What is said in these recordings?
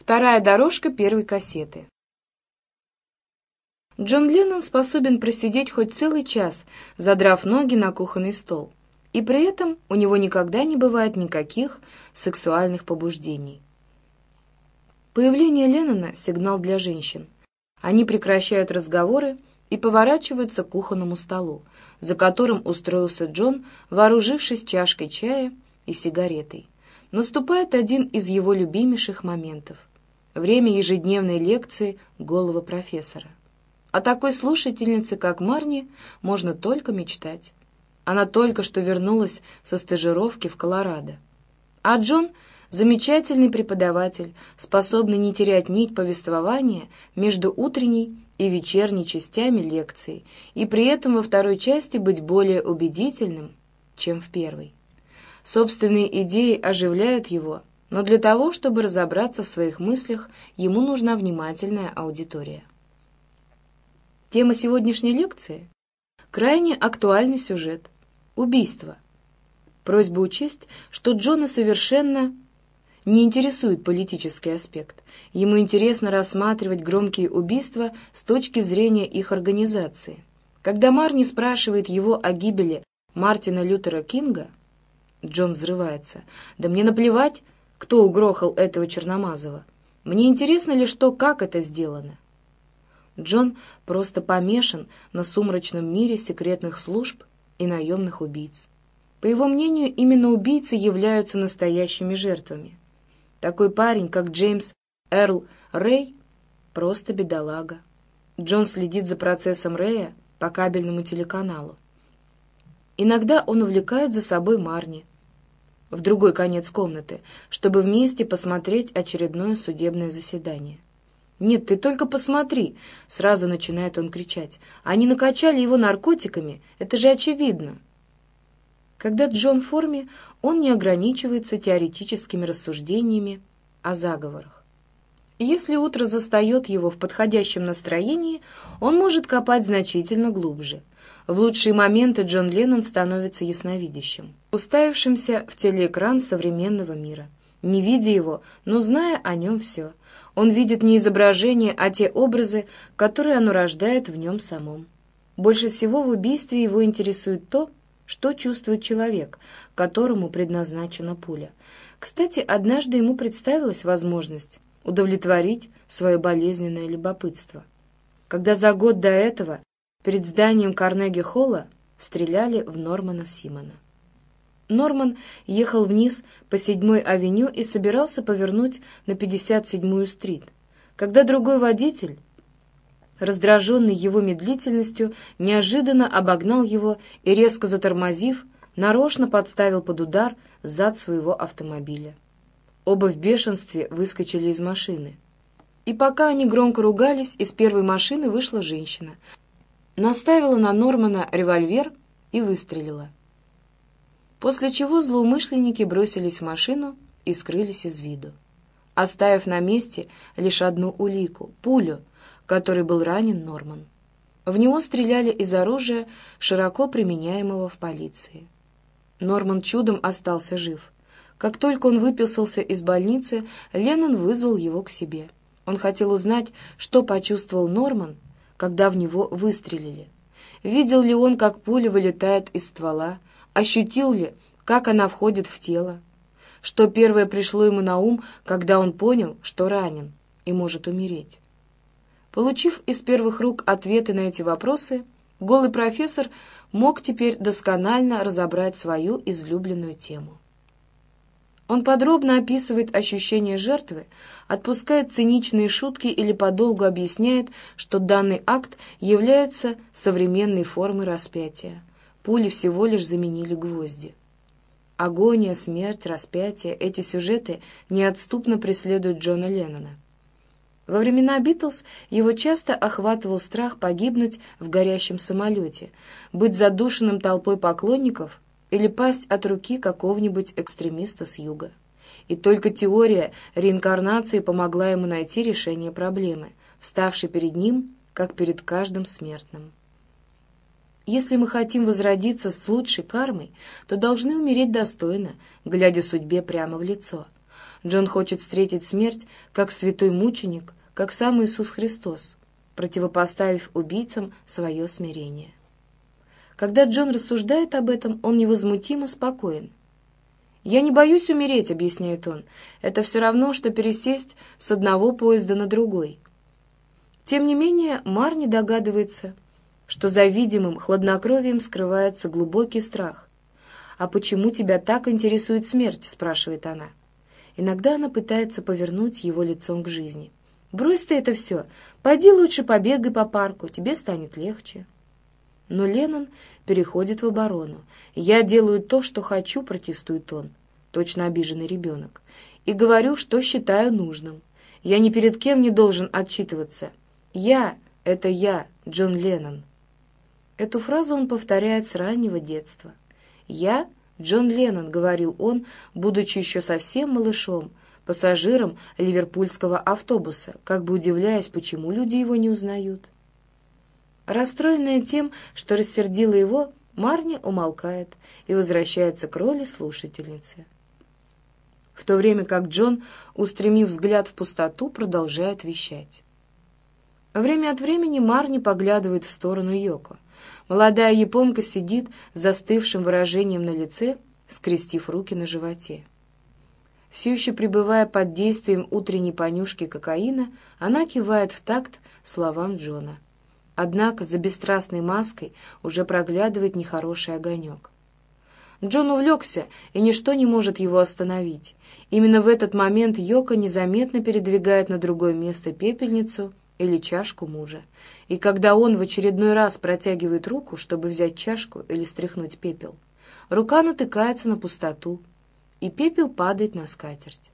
Вторая дорожка первой кассеты. Джон Леннон способен просидеть хоть целый час, задрав ноги на кухонный стол. И при этом у него никогда не бывает никаких сексуальных побуждений. Появление Леннона — сигнал для женщин. Они прекращают разговоры и поворачиваются к кухонному столу, за которым устроился Джон, вооружившись чашкой чая и сигаретой. Наступает один из его любимейших моментов — время ежедневной лекции голого профессора. О такой слушательнице, как Марни, можно только мечтать. Она только что вернулась со стажировки в Колорадо. А Джон — замечательный преподаватель, способный не терять нить повествования между утренней и вечерней частями лекции, и при этом во второй части быть более убедительным, чем в первой. Собственные идеи оживляют его, но для того, чтобы разобраться в своих мыслях, ему нужна внимательная аудитория. Тема сегодняшней лекции — крайне актуальный сюжет — убийство. Просьба учесть, что Джона совершенно не интересует политический аспект. Ему интересно рассматривать громкие убийства с точки зрения их организации. Когда Марни спрашивает его о гибели Мартина Лютера Кинга, Джон взрывается. «Да мне наплевать, кто угрохал этого Черномазова. Мне интересно лишь то, как это сделано». Джон просто помешан на сумрачном мире секретных служб и наемных убийц. По его мнению, именно убийцы являются настоящими жертвами. Такой парень, как Джеймс Эрл Рэй, просто бедолага. Джон следит за процессом Рэя по кабельному телеканалу. Иногда он увлекает за собой Марни в другой конец комнаты, чтобы вместе посмотреть очередное судебное заседание. «Нет, ты только посмотри!» — сразу начинает он кричать. «Они накачали его наркотиками, это же очевидно!» Когда Джон в форме, он не ограничивается теоретическими рассуждениями о заговорах. Если утро застает его в подходящем настроении, он может копать значительно глубже. В лучшие моменты Джон Леннон становится ясновидящим, уставившимся в телеэкран современного мира. Не видя его, но зная о нем все. Он видит не изображение, а те образы, которые оно рождает в нем самом. Больше всего в убийстве его интересует то, что чувствует человек, которому предназначена пуля. Кстати, однажды ему представилась возможность удовлетворить свое болезненное любопытство. Когда за год до этого перед зданием Карнеги-холла стреляли в Нормана Симона. Норман ехал вниз по 7-й авеню и собирался повернуть на 57-ю стрит, когда другой водитель раздраженный его медлительностью, неожиданно обогнал его и, резко затормозив, нарочно подставил под удар зад своего автомобиля. Оба в бешенстве выскочили из машины. И пока они громко ругались, из первой машины вышла женщина, наставила на Нормана револьвер и выстрелила. После чего злоумышленники бросились в машину и скрылись из виду, оставив на месте лишь одну улику — пулю — который был ранен Норман. В него стреляли из оружия, широко применяемого в полиции. Норман чудом остался жив. Как только он выписался из больницы, Леннон вызвал его к себе. Он хотел узнать, что почувствовал Норман, когда в него выстрелили. Видел ли он, как пуля вылетает из ствола, ощутил ли, как она входит в тело, что первое пришло ему на ум, когда он понял, что ранен и может умереть. Получив из первых рук ответы на эти вопросы, голый профессор мог теперь досконально разобрать свою излюбленную тему. Он подробно описывает ощущения жертвы, отпускает циничные шутки или подолгу объясняет, что данный акт является современной формой распятия. Пули всего лишь заменили гвозди. Агония, смерть, распятие — эти сюжеты неотступно преследуют Джона Леннона. Во времена Битлз его часто охватывал страх погибнуть в горящем самолете, быть задушенным толпой поклонников или пасть от руки какого-нибудь экстремиста с юга. И только теория реинкарнации помогла ему найти решение проблемы, вставшей перед ним, как перед каждым смертным. Если мы хотим возродиться с лучшей кармой, то должны умереть достойно, глядя судьбе прямо в лицо. Джон хочет встретить смерть как святой мученик, как сам Иисус Христос, противопоставив убийцам свое смирение. Когда Джон рассуждает об этом, он невозмутимо спокоен. «Я не боюсь умереть», — объясняет он. «Это все равно, что пересесть с одного поезда на другой». Тем не менее, Марни догадывается, что за видимым хладнокровием скрывается глубокий страх. «А почему тебя так интересует смерть?» — спрашивает она. Иногда она пытается повернуть его лицом к жизни. «Брось ты это все. Пойди лучше побегай по парку, тебе станет легче». Но Леннон переходит в оборону. «Я делаю то, что хочу», — протестует он, точно обиженный ребенок, «и говорю, что считаю нужным. Я ни перед кем не должен отчитываться. Я — это я, Джон Леннон». Эту фразу он повторяет с раннего детства. «Я — Джон Леннон», — говорил он, будучи еще совсем малышом, пассажиром ливерпульского автобуса, как бы удивляясь, почему люди его не узнают. Расстроенная тем, что рассердила его, Марни умолкает и возвращается к роли слушательницы. В то время как Джон, устремив взгляд в пустоту, продолжает вещать. Время от времени Марни поглядывает в сторону Йоко — Молодая японка сидит с застывшим выражением на лице, скрестив руки на животе. Все еще пребывая под действием утренней понюшки кокаина, она кивает в такт словам Джона. Однако за бесстрастной маской уже проглядывает нехороший огонек. Джон увлекся, и ничто не может его остановить. Именно в этот момент Йока незаметно передвигает на другое место пепельницу или чашку мужа. И когда он в очередной раз протягивает руку, чтобы взять чашку или стряхнуть пепел, рука натыкается на пустоту, и пепел падает на скатерть.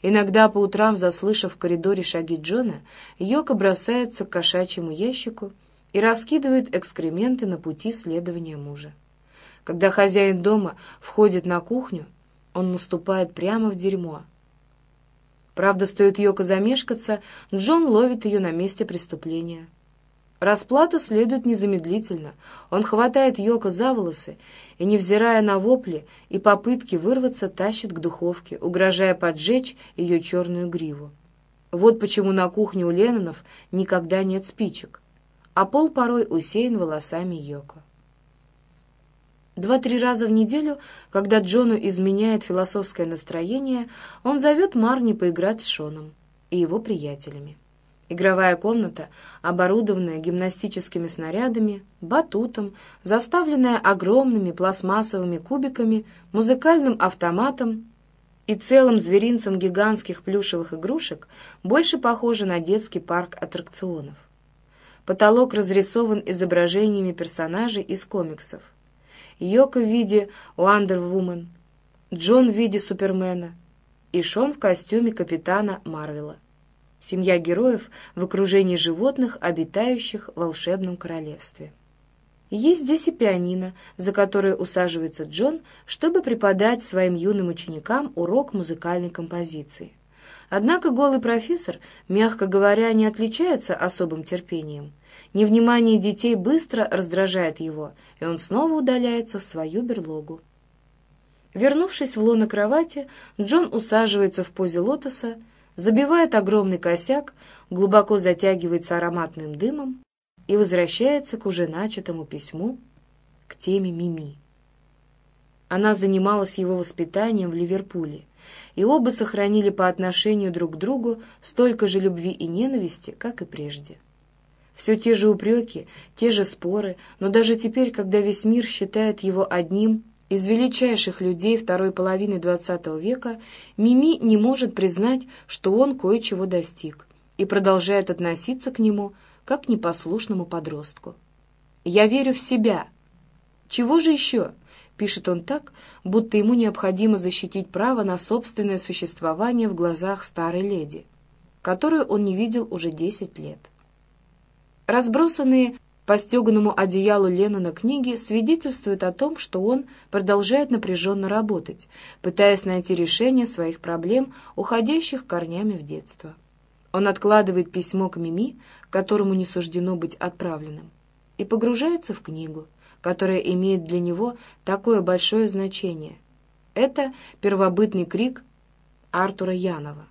Иногда по утрам, заслышав в коридоре шаги Джона, Йока бросается к кошачьему ящику и раскидывает экскременты на пути следования мужа. Когда хозяин дома входит на кухню, он наступает прямо в дерьмо — Правда, стоит Йоко замешкаться, Джон ловит ее на месте преступления. Расплата следует незамедлительно. Он хватает Йоко за волосы и, невзирая на вопли и попытки вырваться, тащит к духовке, угрожая поджечь ее черную гриву. Вот почему на кухне у Леннонов никогда нет спичек, а пол порой усеян волосами Йоко. Два-три раза в неделю, когда Джону изменяет философское настроение, он зовет Марни поиграть с Шоном и его приятелями. Игровая комната, оборудованная гимнастическими снарядами, батутом, заставленная огромными пластмассовыми кубиками, музыкальным автоматом и целым зверинцем гигантских плюшевых игрушек, больше похожа на детский парк аттракционов. Потолок разрисован изображениями персонажей из комиксов. Йоко в виде Уандервумен, Джон в виде Супермена и Шон в костюме капитана Марвела. Семья героев в окружении животных, обитающих в волшебном королевстве. Есть здесь и пианино, за которое усаживается Джон, чтобы преподать своим юным ученикам урок музыкальной композиции. Однако голый профессор, мягко говоря, не отличается особым терпением – Невнимание детей быстро раздражает его, и он снова удаляется в свою берлогу. Вернувшись в лоно кровати, Джон усаживается в позе лотоса, забивает огромный косяк, глубоко затягивается ароматным дымом и возвращается к уже начатому письму, к теме Мими. Она занималась его воспитанием в Ливерпуле, и оба сохранили по отношению друг к другу столько же любви и ненависти, как и прежде. Все те же упреки, те же споры, но даже теперь, когда весь мир считает его одним из величайших людей второй половины XX века, Мими не может признать, что он кое-чего достиг, и продолжает относиться к нему как к непослушному подростку. «Я верю в себя». «Чего же еще?» — пишет он так, будто ему необходимо защитить право на собственное существование в глазах старой леди, которую он не видел уже десять лет. Разбросанные по стеганому одеялу Леннона книги свидетельствуют о том, что он продолжает напряженно работать, пытаясь найти решение своих проблем, уходящих корнями в детство. Он откладывает письмо к Мими, которому не суждено быть отправленным, и погружается в книгу, которая имеет для него такое большое значение. Это первобытный крик Артура Янова.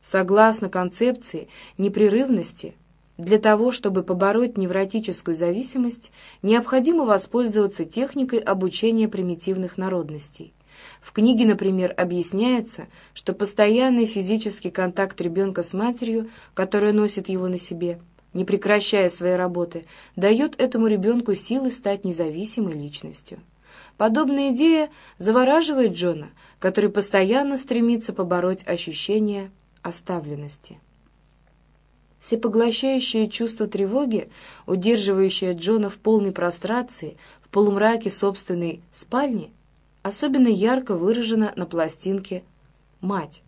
Согласно концепции непрерывности, для того, чтобы побороть невротическую зависимость, необходимо воспользоваться техникой обучения примитивных народностей. В книге, например, объясняется, что постоянный физический контакт ребенка с матерью, которая носит его на себе, не прекращая своей работы, дает этому ребенку силы стать независимой личностью. Подобная идея завораживает Джона, который постоянно стремится побороть ощущение оставленности. Всепоглощающее чувство тревоги, удерживающее Джона в полной прострации, в полумраке собственной спальни, особенно ярко выражено на пластинке «Мать».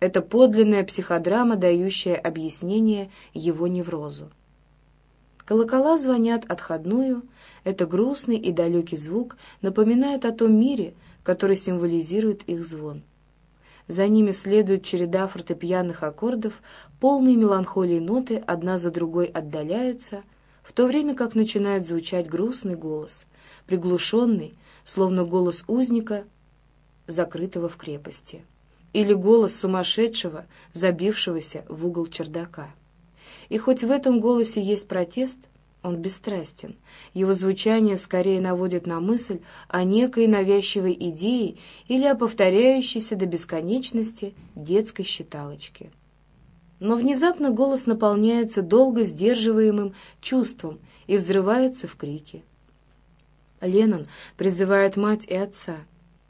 Это подлинная психодрама, дающая объяснение его неврозу. Колокола звонят отходную, это грустный и далекий звук напоминает о том мире, который символизирует их звон. За ними следует череда фортепианных аккордов, полные меланхолии ноты одна за другой отдаляются, в то время как начинает звучать грустный голос, приглушенный, словно голос узника, закрытого в крепости, или голос сумасшедшего, забившегося в угол чердака. И хоть в этом голосе есть протест — он бесстрастен. Его звучание скорее наводит на мысль о некой навязчивой идее или о повторяющейся до бесконечности детской считалочке. Но внезапно голос наполняется долго сдерживаемым чувством и взрывается в крике. Леннон призывает мать и отца.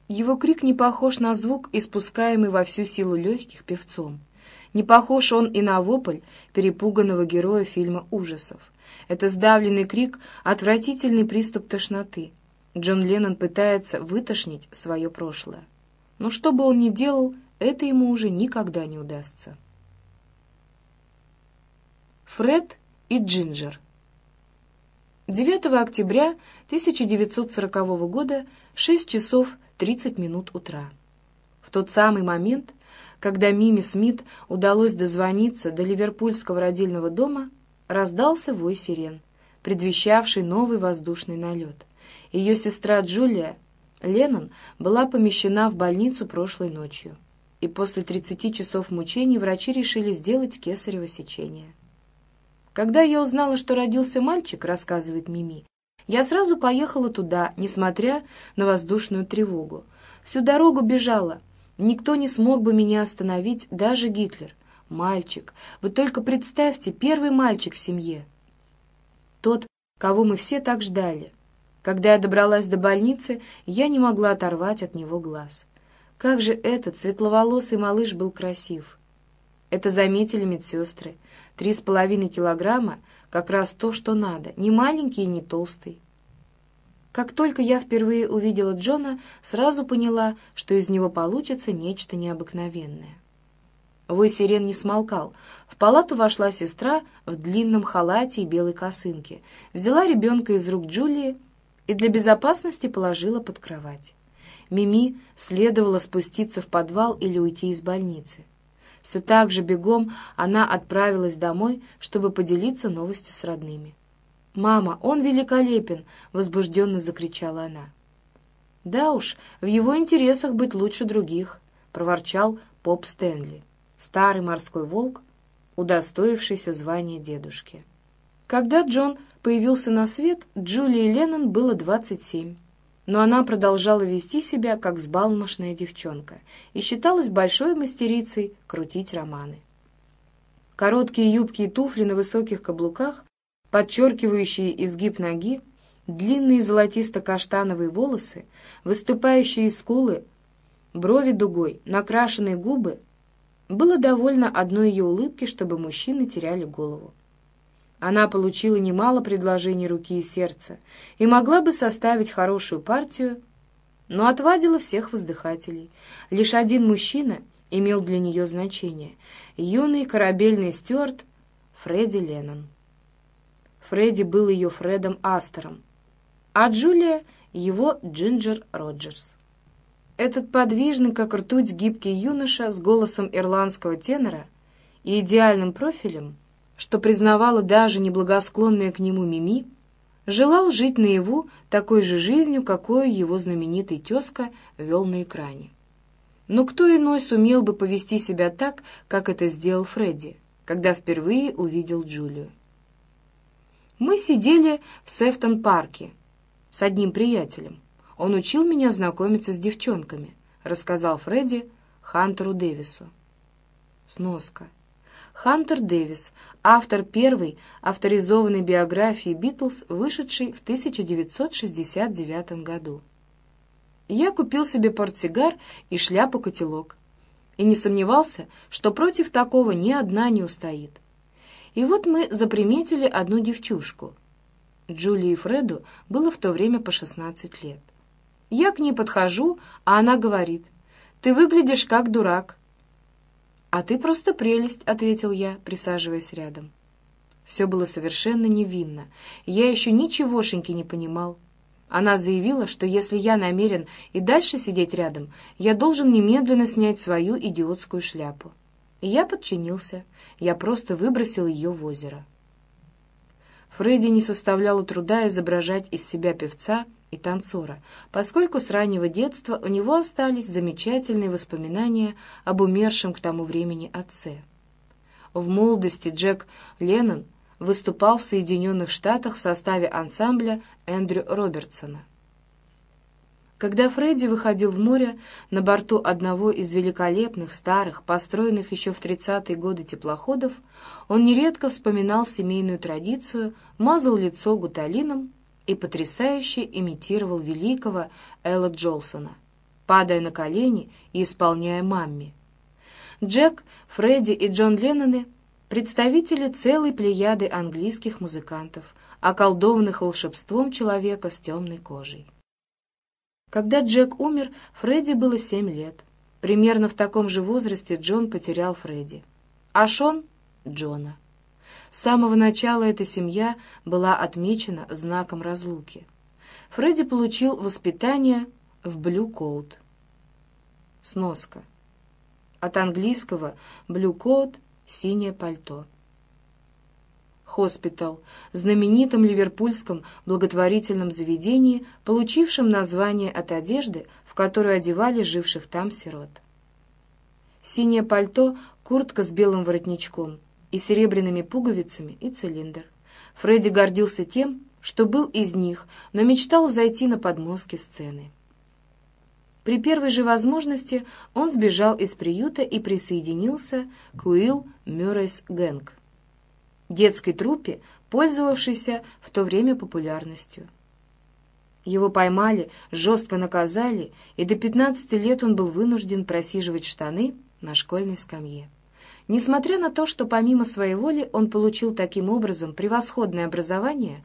Его крик не похож на звук, испускаемый во всю силу легких певцом. Не похож он и на вопль перепуганного героя фильма ужасов. Это сдавленный крик, отвратительный приступ тошноты. Джон Леннон пытается вытошнить свое прошлое. Но что бы он ни делал, это ему уже никогда не удастся. Фред и Джинджер 9 октября 1940 года, 6 часов 30 минут утра. В тот самый момент, когда Мими Смит удалось дозвониться до ливерпульского родильного дома, раздался вой сирен, предвещавший новый воздушный налет. Ее сестра Джулия Леннон была помещена в больницу прошлой ночью, и после 30 часов мучений врачи решили сделать кесарево сечение. «Когда я узнала, что родился мальчик», — рассказывает Мими, «я сразу поехала туда, несмотря на воздушную тревогу. Всю дорогу бежала. Никто не смог бы меня остановить, даже Гитлер. Мальчик. Вы только представьте, первый мальчик в семье. Тот, кого мы все так ждали. Когда я добралась до больницы, я не могла оторвать от него глаз. Как же этот светловолосый малыш был красив. Это заметили медсестры. Три с половиной килограмма — как раз то, что надо. Не маленький и не толстый. Как только я впервые увидела Джона, сразу поняла, что из него получится нечто необыкновенное. Вой сирен не смолкал. В палату вошла сестра в длинном халате и белой косынке, взяла ребенка из рук Джулии и для безопасности положила под кровать. Мими следовало спуститься в подвал или уйти из больницы. Все так же бегом она отправилась домой, чтобы поделиться новостью с родными. «Мама, он великолепен!» — возбужденно закричала она. «Да уж, в его интересах быть лучше других», — проворчал Поп Стэнли старый морской волк, удостоившийся звания дедушки. Когда Джон появился на свет, Джулии Леннон было 27, но она продолжала вести себя как взбалмошная девчонка и считалась большой мастерицей крутить романы. Короткие юбки и туфли на высоких каблуках, подчеркивающие изгиб ноги, длинные золотисто-каштановые волосы, выступающие скулы, брови дугой, накрашенные губы было довольно одной ее улыбки, чтобы мужчины теряли голову. Она получила немало предложений руки и сердца и могла бы составить хорошую партию, но отвадила всех воздыхателей. Лишь один мужчина имел для нее значение — юный корабельный стюарт Фредди Леннон. Фредди был ее Фредом Астером, а Джулия — его Джинджер Роджерс. Этот подвижный, как ртуть, гибкий юноша с голосом ирландского тенора и идеальным профилем, что признавала даже неблагосклонная к нему Мими, желал жить наяву такой же жизнью, какой его знаменитый тезка вел на экране. Но кто иной сумел бы повести себя так, как это сделал Фредди, когда впервые увидел Джулию? Мы сидели в Сефтон-парке с одним приятелем. Он учил меня знакомиться с девчонками, рассказал Фредди Хантеру Дэвису. Сноска. Хантер Дэвис, автор первой авторизованной биографии «Битлз», вышедшей в 1969 году. Я купил себе портсигар и шляпу-котелок и не сомневался, что против такого ни одна не устоит. И вот мы заприметили одну девчушку. Джулии и Фреду было в то время по 16 лет. Я к ней подхожу, а она говорит, «Ты выглядишь как дурак». «А ты просто прелесть», — ответил я, присаживаясь рядом. Все было совершенно невинно, я еще ничегошеньки не понимал. Она заявила, что если я намерен и дальше сидеть рядом, я должен немедленно снять свою идиотскую шляпу. И я подчинился, я просто выбросил ее в озеро. Фредди не составляло труда изображать из себя певца и танцора, поскольку с раннего детства у него остались замечательные воспоминания об умершем к тому времени отце. В молодости Джек Леннон выступал в Соединенных Штатах в составе ансамбля Эндрю Робертсона. Когда Фредди выходил в море на борту одного из великолепных, старых, построенных еще в 30-е годы теплоходов, он нередко вспоминал семейную традицию, мазал лицо гуталином и потрясающе имитировал великого Элла Джолсона, падая на колени и исполняя мамми. Джек, Фредди и Джон Ленноны — представители целой плеяды английских музыкантов, околдованных волшебством человека с темной кожей. Когда Джек умер, Фредди было семь лет. Примерно в таком же возрасте Джон потерял Фредди. А Шон — Джона. С самого начала эта семья была отмечена знаком разлуки. Фредди получил воспитание в Blue Coat. Сноска. От английского «blue coat» — синее пальто. Hospital, знаменитом ливерпульском благотворительном заведении, получившем название от одежды, в которую одевали живших там сирот. Синее пальто, куртка с белым воротничком и серебряными пуговицами и цилиндр. Фредди гордился тем, что был из них, но мечтал зайти на подмостки сцены. При первой же возможности он сбежал из приюта и присоединился к Уилл Мюррейс Гэнг детской труппе, пользовавшейся в то время популярностью. Его поймали, жестко наказали, и до 15 лет он был вынужден просиживать штаны на школьной скамье. Несмотря на то, что помимо своей воли он получил таким образом превосходное образование,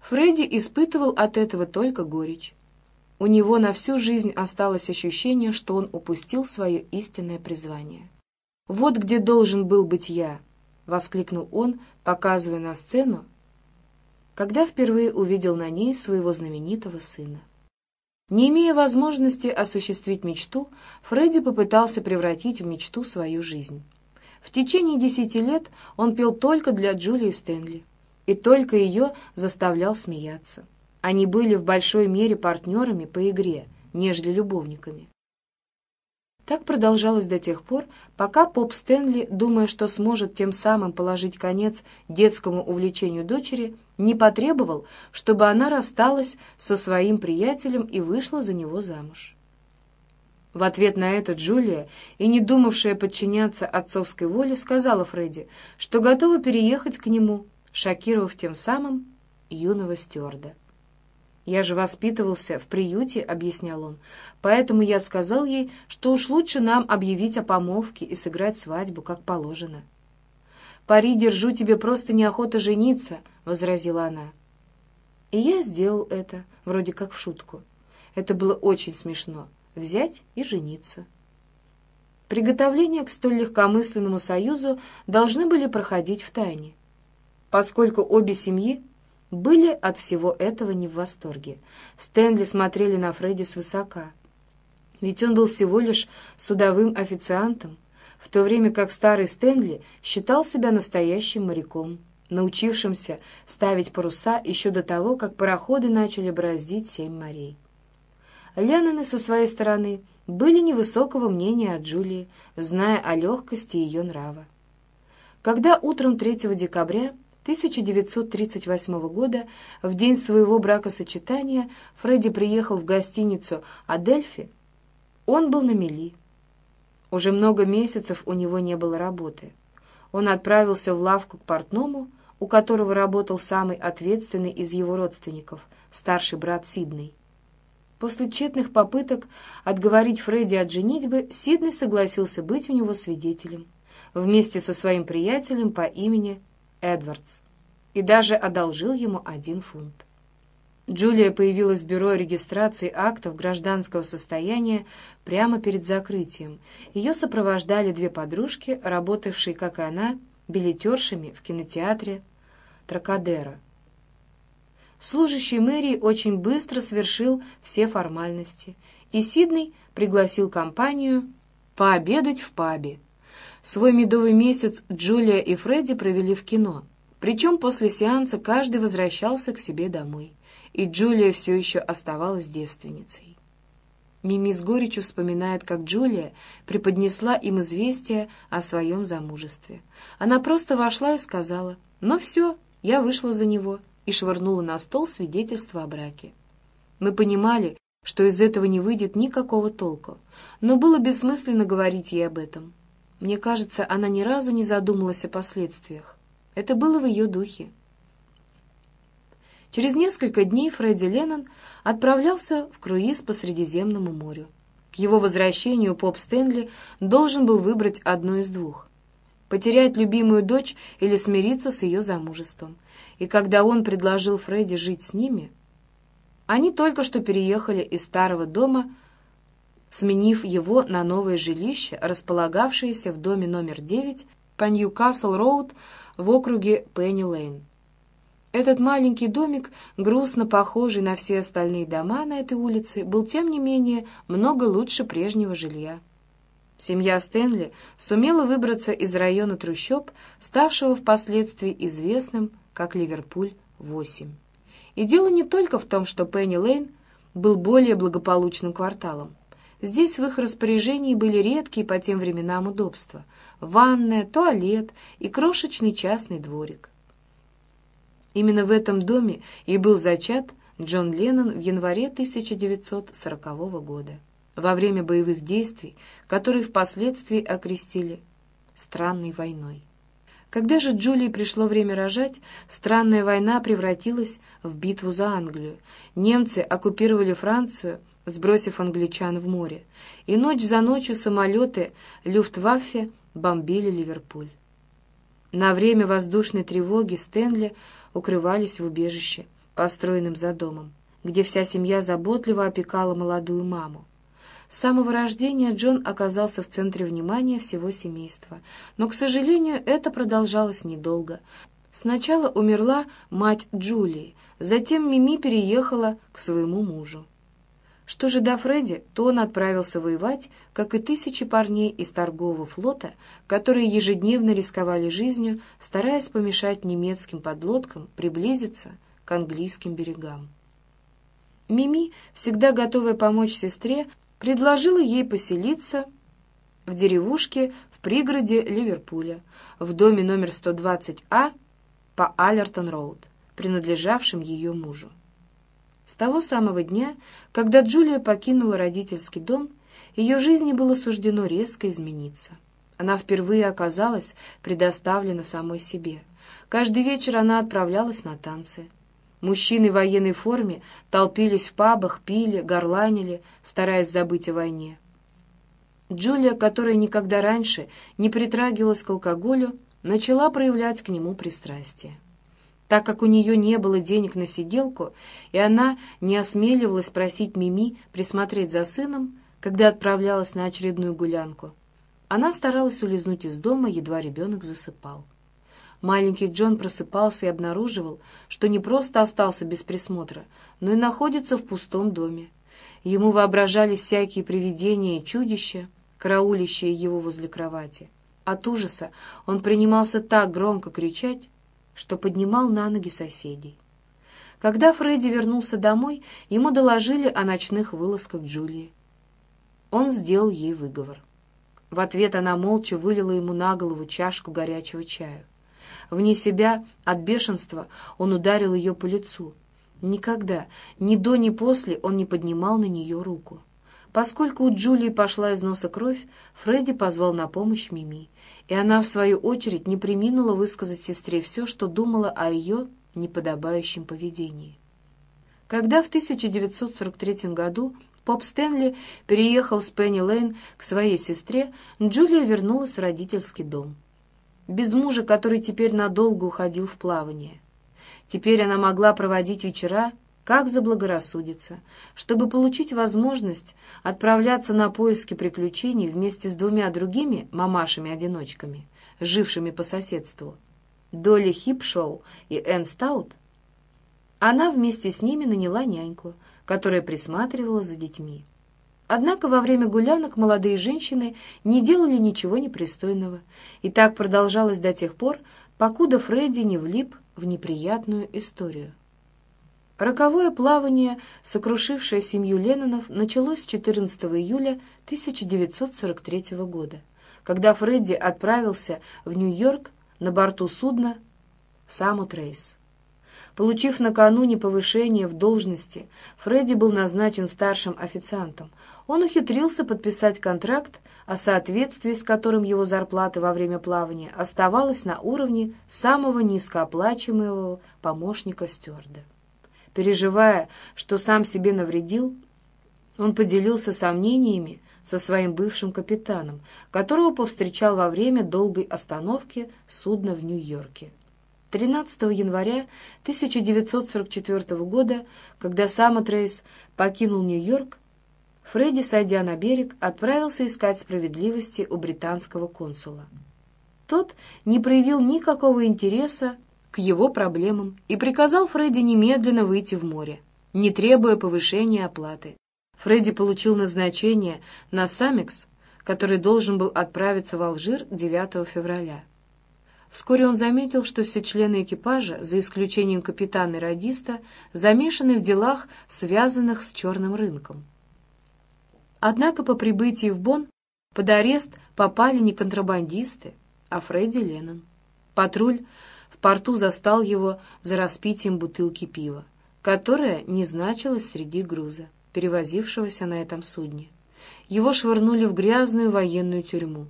Фредди испытывал от этого только горечь. У него на всю жизнь осталось ощущение, что он упустил свое истинное призвание. «Вот где должен был быть я», — воскликнул он, показывая на сцену, когда впервые увидел на ней своего знаменитого сына. Не имея возможности осуществить мечту, Фредди попытался превратить в мечту свою жизнь. В течение десяти лет он пел только для Джулии Стэнли, и только ее заставлял смеяться. Они были в большой мере партнерами по игре, нежели любовниками. Так продолжалось до тех пор, пока Поп Стэнли, думая, что сможет тем самым положить конец детскому увлечению дочери, не потребовал, чтобы она рассталась со своим приятелем и вышла за него замуж. В ответ на это Джулия, и не думавшая подчиняться отцовской воле, сказала Фредди, что готова переехать к нему, шокировав тем самым юного стюарда. «Я же воспитывался в приюте», — объяснял он. «Поэтому я сказал ей, что уж лучше нам объявить о помолвке и сыграть свадьбу, как положено». «Пари держу, тебе просто неохота жениться», — возразила она. И я сделал это, вроде как в шутку. Это было очень смешно — взять и жениться. Приготовления к столь легкомысленному союзу должны были проходить в тайне. Поскольку обе семьи были от всего этого не в восторге. Стэнли смотрели на Фредди свысока. Ведь он был всего лишь судовым официантом, в то время как старый Стэнли считал себя настоящим моряком, научившимся ставить паруса еще до того, как пароходы начали бороздить семь морей. Ленноны со своей стороны были невысокого мнения о Джулии, зная о легкости ее нрава. Когда утром 3 декабря 1938 года, в день своего бракосочетания, Фредди приехал в гостиницу «Адельфи», он был на мели. Уже много месяцев у него не было работы. Он отправился в лавку к портному, у которого работал самый ответственный из его родственников, старший брат Сиднey. После тщетных попыток отговорить Фредди от женитьбы, Сиднey согласился быть у него свидетелем, вместе со своим приятелем по имени Эдвардс, и даже одолжил ему один фунт. Джулия появилась в бюро регистрации актов гражданского состояния прямо перед закрытием. Ее сопровождали две подружки, работавшие, как и она, билетершами в кинотеатре Тракадера. Служащий мэрии очень быстро совершил все формальности, и Сидней пригласил компанию пообедать в пабе. Свой медовый месяц Джулия и Фредди провели в кино, причем после сеанса каждый возвращался к себе домой и Джулия все еще оставалась девственницей. Мими с горечью вспоминает, как Джулия преподнесла им известие о своем замужестве. Она просто вошла и сказала «Ну все, я вышла за него» и швырнула на стол свидетельство о браке. Мы понимали, что из этого не выйдет никакого толку, но было бессмысленно говорить ей об этом. Мне кажется, она ни разу не задумалась о последствиях. Это было в ее духе. Через несколько дней Фредди Леннон отправлялся в круиз по Средиземному морю. К его возвращению Поп Стэнли должен был выбрать одно из двух — потерять любимую дочь или смириться с ее замужеством. И когда он предложил Фредди жить с ними, они только что переехали из старого дома, сменив его на новое жилище, располагавшееся в доме номер 9 по Ньюкасл-Роуд в округе Пенни-Лейн. Этот маленький домик, грустно похожий на все остальные дома на этой улице, был, тем не менее, много лучше прежнего жилья. Семья Стэнли сумела выбраться из района трущоб, ставшего впоследствии известным как Ливерпуль-8. И дело не только в том, что Пенни-Лейн был более благополучным кварталом. Здесь в их распоряжении были редкие по тем временам удобства — ванная, туалет и крошечный частный дворик. Именно в этом доме и был зачат Джон Леннон в январе 1940 года, во время боевых действий, которые впоследствии окрестили «странной войной». Когда же Джулии пришло время рожать, странная война превратилась в битву за Англию. Немцы оккупировали Францию, сбросив англичан в море, и ночь за ночью самолеты Люфтваффе бомбили Ливерпуль. На время воздушной тревоги Стэнли укрывались в убежище, построенном за домом, где вся семья заботливо опекала молодую маму. С самого рождения Джон оказался в центре внимания всего семейства, но, к сожалению, это продолжалось недолго. Сначала умерла мать Джулии, затем Мими переехала к своему мужу. Что же до Фредди, то он отправился воевать, как и тысячи парней из торгового флота, которые ежедневно рисковали жизнью, стараясь помешать немецким подлодкам приблизиться к английским берегам. Мими, всегда готовая помочь сестре, предложила ей поселиться в деревушке в пригороде Ливерпуля, в доме номер 120А по Аллертон-Роуд, принадлежавшем ее мужу. С того самого дня, когда Джулия покинула родительский дом, ее жизни было суждено резко измениться. Она впервые оказалась предоставлена самой себе. Каждый вечер она отправлялась на танцы. Мужчины в военной форме толпились в пабах, пили, горланили, стараясь забыть о войне. Джулия, которая никогда раньше не притрагивалась к алкоголю, начала проявлять к нему пристрастие. Так как у нее не было денег на сиделку, и она не осмеливалась просить Мими присмотреть за сыном, когда отправлялась на очередную гулянку, она старалась улизнуть из дома, едва ребенок засыпал. Маленький Джон просыпался и обнаруживал, что не просто остался без присмотра, но и находится в пустом доме. Ему воображались всякие привидения и чудища, караулищие его возле кровати. От ужаса он принимался так громко кричать, что поднимал на ноги соседей. Когда Фредди вернулся домой, ему доложили о ночных вылазках Джулии. он сделал ей выговор. В ответ она молча вылила ему на голову чашку горячего чая. Вне себя от бешенства он ударил ее по лицу. Никогда, ни до, ни после он не поднимал на нее руку. Поскольку у Джулии пошла из носа кровь, Фредди позвал на помощь Мими, и она, в свою очередь, не приминула высказать сестре все, что думала о ее неподобающем поведении. Когда в 1943 году Поп Стэнли переехал с Пенни Лейн к своей сестре, Джулия вернулась в родительский дом. Без мужа, который теперь надолго уходил в плавание. Теперь она могла проводить вечера, как заблагорассудится, чтобы получить возможность отправляться на поиски приключений вместе с двумя другими мамашами-одиночками, жившими по соседству, Долли Хипшоу и Энн Стаут. Она вместе с ними наняла няньку — которая присматривала за детьми. Однако во время гулянок молодые женщины не делали ничего непристойного, и так продолжалось до тех пор, покуда Фредди не влип в неприятную историю. Роковое плавание, сокрушившее семью Леннонов, началось 14 июля 1943 года, когда Фредди отправился в Нью-Йорк на борту судна «Самут Рейс». Получив накануне повышение в должности, Фредди был назначен старшим официантом. Он ухитрился подписать контракт, о соответствии с которым его зарплата во время плавания оставалась на уровне самого низкооплачиваемого помощника стюарда. Переживая, что сам себе навредил, он поделился сомнениями со своим бывшим капитаном, которого повстречал во время долгой остановки судна в Нью-Йорке. 13 января 1944 года, когда Самотрейс покинул Нью-Йорк, Фредди, сойдя на берег, отправился искать справедливости у британского консула. Тот не проявил никакого интереса к его проблемам и приказал Фредди немедленно выйти в море, не требуя повышения оплаты. Фредди получил назначение на Самикс, который должен был отправиться в Алжир 9 февраля. Вскоре он заметил, что все члены экипажа, за исключением капитана и радиста, замешаны в делах, связанных с черным рынком. Однако по прибытии в Бонн под арест попали не контрабандисты, а Фредди Леннон. Патруль в порту застал его за распитием бутылки пива, которая не значилась среди груза, перевозившегося на этом судне. Его швырнули в грязную военную тюрьму.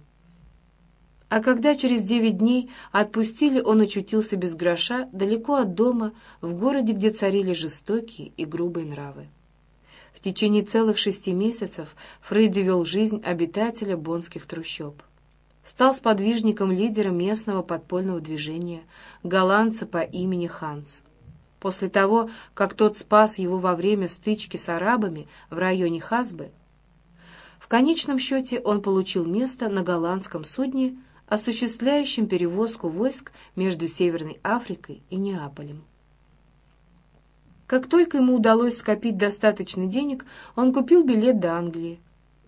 А когда через девять дней отпустили, он очутился без гроша далеко от дома, в городе, где царили жестокие и грубые нравы. В течение целых шести месяцев Фредди вел жизнь обитателя бонских трущоб. Стал сподвижником-лидером местного подпольного движения, голландца по имени Ханс. После того, как тот спас его во время стычки с арабами в районе Хасбы, в конечном счете он получил место на голландском судне осуществляющим перевозку войск между Северной Африкой и Неаполем. Как только ему удалось скопить достаточно денег, он купил билет до Англии.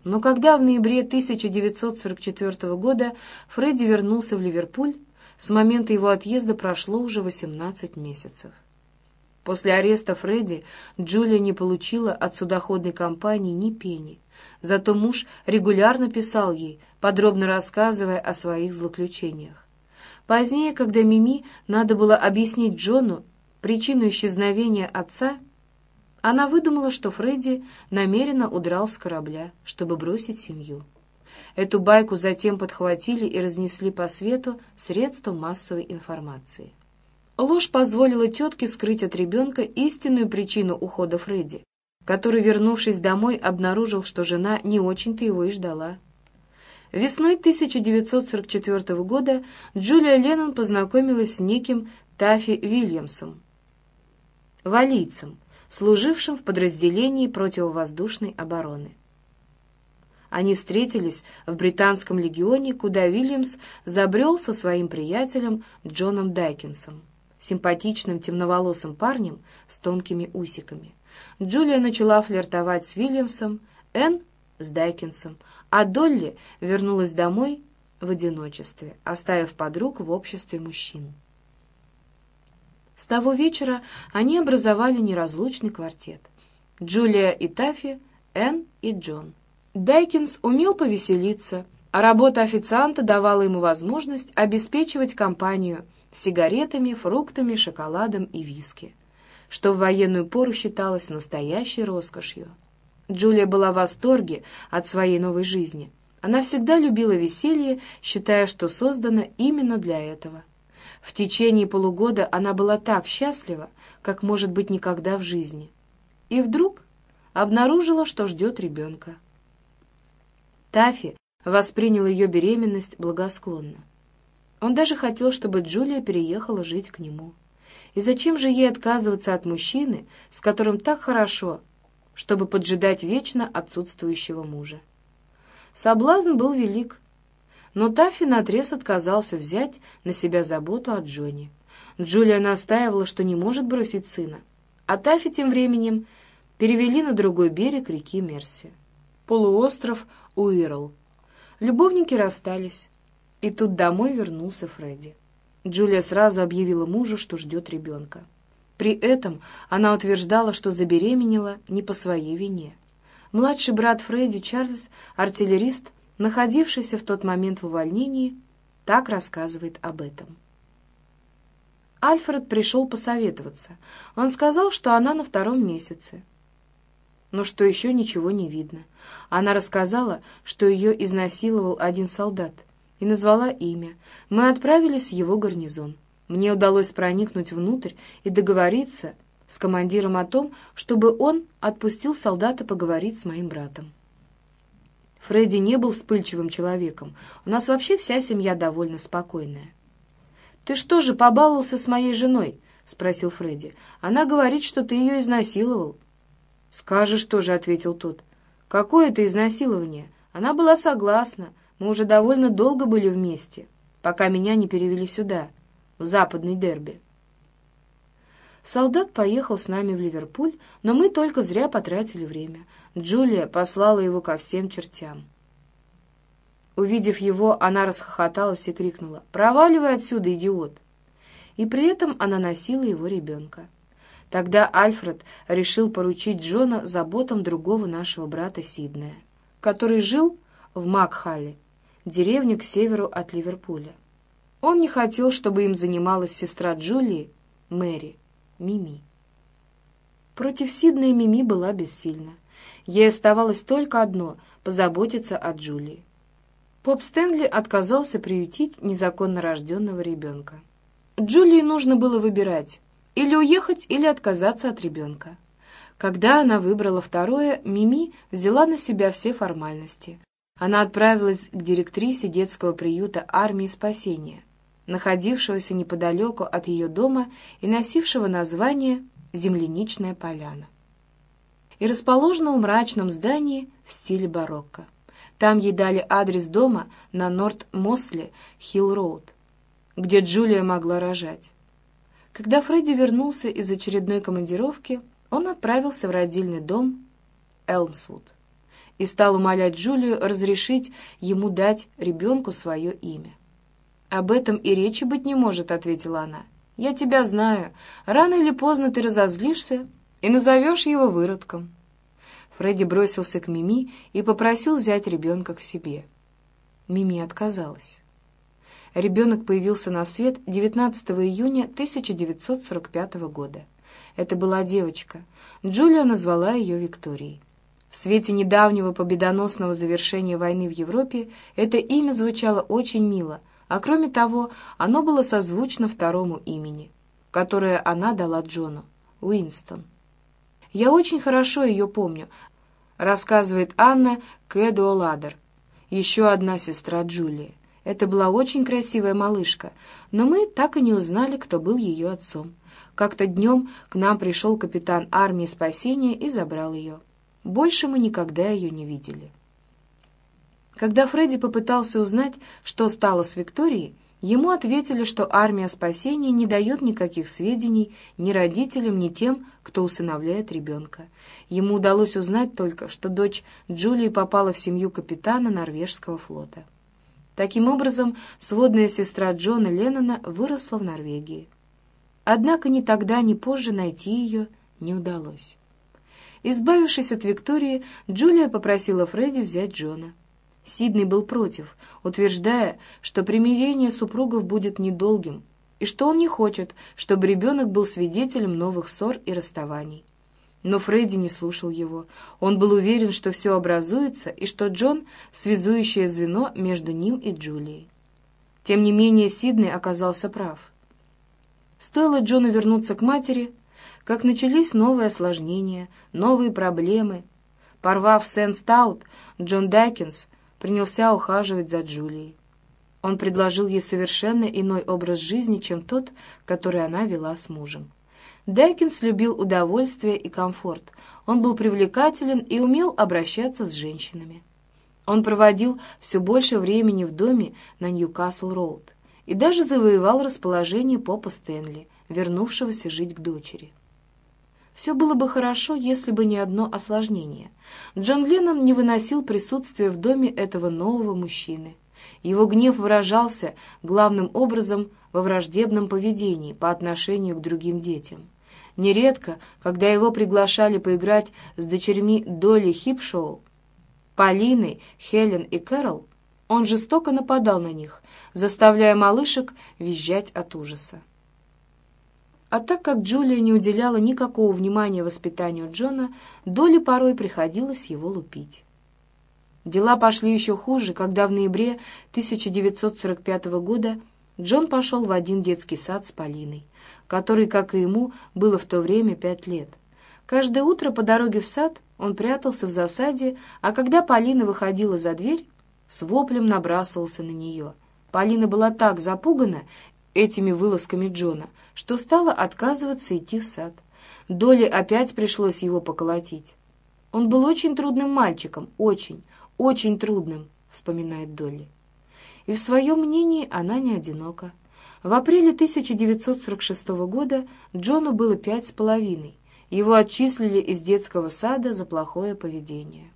Но когда в ноябре 1944 года Фредди вернулся в Ливерпуль, с момента его отъезда прошло уже 18 месяцев. После ареста Фредди Джулия не получила от судоходной компании ни пени. Зато муж регулярно писал ей, подробно рассказывая о своих злоключениях. Позднее, когда Мими надо было объяснить Джону причину исчезновения отца, она выдумала, что Фредди намеренно удрал с корабля, чтобы бросить семью. Эту байку затем подхватили и разнесли по свету средства массовой информации. Ложь позволила тетке скрыть от ребенка истинную причину ухода Фредди, который, вернувшись домой, обнаружил, что жена не очень-то его и ждала. Весной 1944 года Джулия Леннон познакомилась с неким Таффи Вильямсом, валийцем, служившим в подразделении противовоздушной обороны. Они встретились в британском легионе, куда Вильямс забрел со своим приятелем Джоном Дайкинсом, симпатичным темноволосым парнем с тонкими усиками. Джулия начала флиртовать с Вильямсом, Энн с Дайкинсом, а Долли вернулась домой в одиночестве, оставив подруг в обществе мужчин. С того вечера они образовали неразлучный квартет. Джулия и Таффи, Энн и Джон. Дайкинс умел повеселиться, а работа официанта давала ему возможность обеспечивать компанию сигаретами, фруктами, шоколадом и виски, что в военную пору считалось настоящей роскошью. Джулия была в восторге от своей новой жизни. Она всегда любила веселье, считая, что создана именно для этого. В течение полугода она была так счастлива, как может быть никогда в жизни. И вдруг обнаружила, что ждет ребенка. Тафи воспринял ее беременность благосклонно. Он даже хотел, чтобы Джулия переехала жить к нему. И зачем же ей отказываться от мужчины, с которым так хорошо, чтобы поджидать вечно отсутствующего мужа? Соблазн был велик, но Таффи наотрез отказался взять на себя заботу о Джонни. Джулия настаивала, что не может бросить сына, а Таффи тем временем перевели на другой берег реки Мерси. Полуостров Уирл. Любовники расстались, и тут домой вернулся Фредди. Джулия сразу объявила мужу, что ждет ребенка. При этом она утверждала, что забеременела не по своей вине. Младший брат Фредди, Чарльз, артиллерист, находившийся в тот момент в увольнении, так рассказывает об этом. Альфред пришел посоветоваться. Он сказал, что она на втором месяце, но что еще ничего не видно. Она рассказала, что ее изнасиловал один солдат, и назвала имя. Мы отправились в его гарнизон. Мне удалось проникнуть внутрь и договориться с командиром о том, чтобы он отпустил солдата поговорить с моим братом. Фредди не был вспыльчивым человеком. У нас вообще вся семья довольно спокойная. «Ты что же, побаловался с моей женой?» — спросил Фредди. «Она говорит, что ты ее изнасиловал». «Скажешь тоже», — ответил тот. «Какое это изнасилование? Она была согласна. Мы уже довольно долго были вместе, пока меня не перевели сюда, в западный дерби». Солдат поехал с нами в Ливерпуль, но мы только зря потратили время. Джулия послала его ко всем чертям. Увидев его, она расхохоталась и крикнула «Проваливай отсюда, идиот!» И при этом она носила его ребенка. Тогда Альфред решил поручить Джона заботам другого нашего брата Сиднея, который жил в Макхале, деревне к северу от Ливерпуля. Он не хотел, чтобы им занималась сестра Джулии, Мэри, Мими. Против Сиднея Мими была бессильна. Ей оставалось только одно — позаботиться о Джулии. Поп Стэнли отказался приютить незаконно рожденного ребенка. Джулии нужно было выбирать или уехать, или отказаться от ребенка. Когда она выбрала второе, Мими взяла на себя все формальности. Она отправилась к директрисе детского приюта армии спасения, находившегося неподалеку от ее дома и носившего название «Земляничная поляна» и расположенного в мрачном здании в стиле барокко. Там ей дали адрес дома на Норт-Мосли, Хилл-Роуд, где Джулия могла рожать. Когда Фредди вернулся из очередной командировки, он отправился в родильный дом Элмсвуд и стал умолять Джулию разрешить ему дать ребенку свое имя. «Об этом и речи быть не может», — ответила она. «Я тебя знаю. Рано или поздно ты разозлишься и назовешь его выродком». Фредди бросился к Мими и попросил взять ребенка к себе. Мими отказалась. Ребенок появился на свет 19 июня 1945 года. Это была девочка. Джулия назвала ее Викторией. В свете недавнего победоносного завершения войны в Европе это имя звучало очень мило, а кроме того, оно было созвучно второму имени, которое она дала Джону — Уинстон. «Я очень хорошо ее помню», — рассказывает Анна Кэдуоладер, еще одна сестра Джулии. Это была очень красивая малышка, но мы так и не узнали, кто был ее отцом. Как-то днем к нам пришел капитан армии спасения и забрал ее. Больше мы никогда ее не видели. Когда Фредди попытался узнать, что стало с Викторией, ему ответили, что армия спасения не дает никаких сведений ни родителям, ни тем, кто усыновляет ребенка. Ему удалось узнать только, что дочь Джулии попала в семью капитана норвежского флота. Таким образом, сводная сестра Джона Леннона выросла в Норвегии. Однако ни тогда, ни позже найти ее не удалось. Избавившись от Виктории, Джулия попросила Фредди взять Джона. Сиднey был против, утверждая, что примирение супругов будет недолгим, и что он не хочет, чтобы ребенок был свидетелем новых ссор и расставаний. Но Фредди не слушал его. Он был уверен, что все образуется, и что Джон — связующее звено между ним и Джулией. Тем не менее, Сиднey оказался прав. Стоило Джону вернуться к матери, как начались новые осложнения, новые проблемы. Порвав Сен-Стаут, Джон Дайкинс принялся ухаживать за Джулией. Он предложил ей совершенно иной образ жизни, чем тот, который она вела с мужем. Дайкинс любил удовольствие и комфорт. Он был привлекателен и умел обращаться с женщинами. Он проводил все больше времени в доме на Ньюкасл-Роуд и даже завоевал расположение Попа Стэнли, вернувшегося жить к дочери. Все было бы хорошо, если бы не одно осложнение. Джон Леннон не выносил присутствия в доме этого нового мужчины. Его гнев выражался главным образом во враждебном поведении по отношению к другим детям. Нередко, когда его приглашали поиграть с дочерьми Долли Хипшоу, Полиной, Хелен и Кэрол, он жестоко нападал на них, заставляя малышек визжать от ужаса. А так как Джулия не уделяла никакого внимания воспитанию Джона, Долли порой приходилось его лупить. Дела пошли еще хуже, когда в ноябре 1945 года Джон пошел в один детский сад с Полиной который, как и ему, было в то время пять лет. Каждое утро по дороге в сад он прятался в засаде, а когда Полина выходила за дверь, с воплем набрасывался на нее. Полина была так запугана этими вылазками Джона, что стала отказываться идти в сад. Доле опять пришлось его поколотить. «Он был очень трудным мальчиком, очень, очень трудным», — вспоминает Долли. И в своем мнении она не одинока. В апреле 1946 года Джону было пять с половиной. Его отчислили из детского сада за плохое поведение.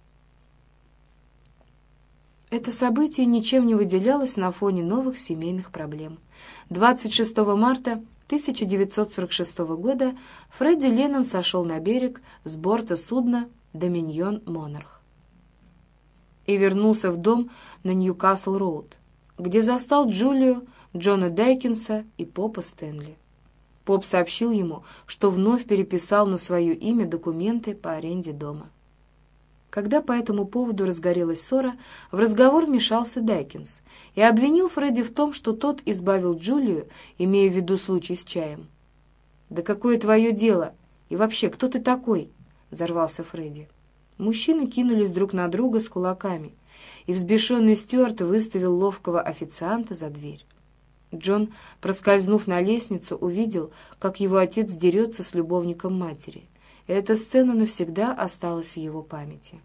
Это событие ничем не выделялось на фоне новых семейных проблем. 26 марта 1946 года Фредди Леннон сошел на берег с борта судна «Доминьон Монарх» и вернулся в дом на Ньюкасл-Роуд, где застал Джулию, Джона Дайкинса и Попа Стэнли. Поп сообщил ему, что вновь переписал на свое имя документы по аренде дома. Когда по этому поводу разгорелась ссора, в разговор вмешался Дайкинс и обвинил Фредди в том, что тот избавил Джулию, имея в виду случай с чаем. «Да какое твое дело? И вообще, кто ты такой?» — взорвался Фредди. Мужчины кинулись друг на друга с кулаками, и взбешенный Стюарт выставил ловкого официанта за дверь. Джон, проскользнув на лестницу, увидел, как его отец дерется с любовником матери. Эта сцена навсегда осталась в его памяти.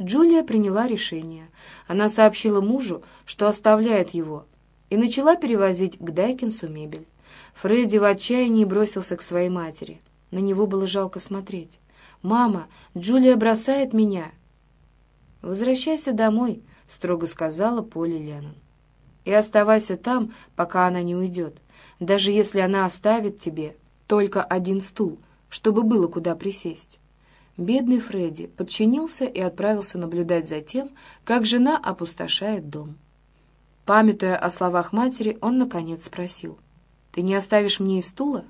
Джулия приняла решение. Она сообщила мужу, что оставляет его, и начала перевозить к Дайкинсу мебель. Фредди в отчаянии бросился к своей матери. На него было жалко смотреть. «Мама, Джулия бросает меня!» «Возвращайся домой», — строго сказала Поли Леннон и оставайся там, пока она не уйдет, даже если она оставит тебе только один стул, чтобы было куда присесть. Бедный Фредди подчинился и отправился наблюдать за тем, как жена опустошает дом. Памятуя о словах матери, он, наконец, спросил, «Ты не оставишь мне и стула?»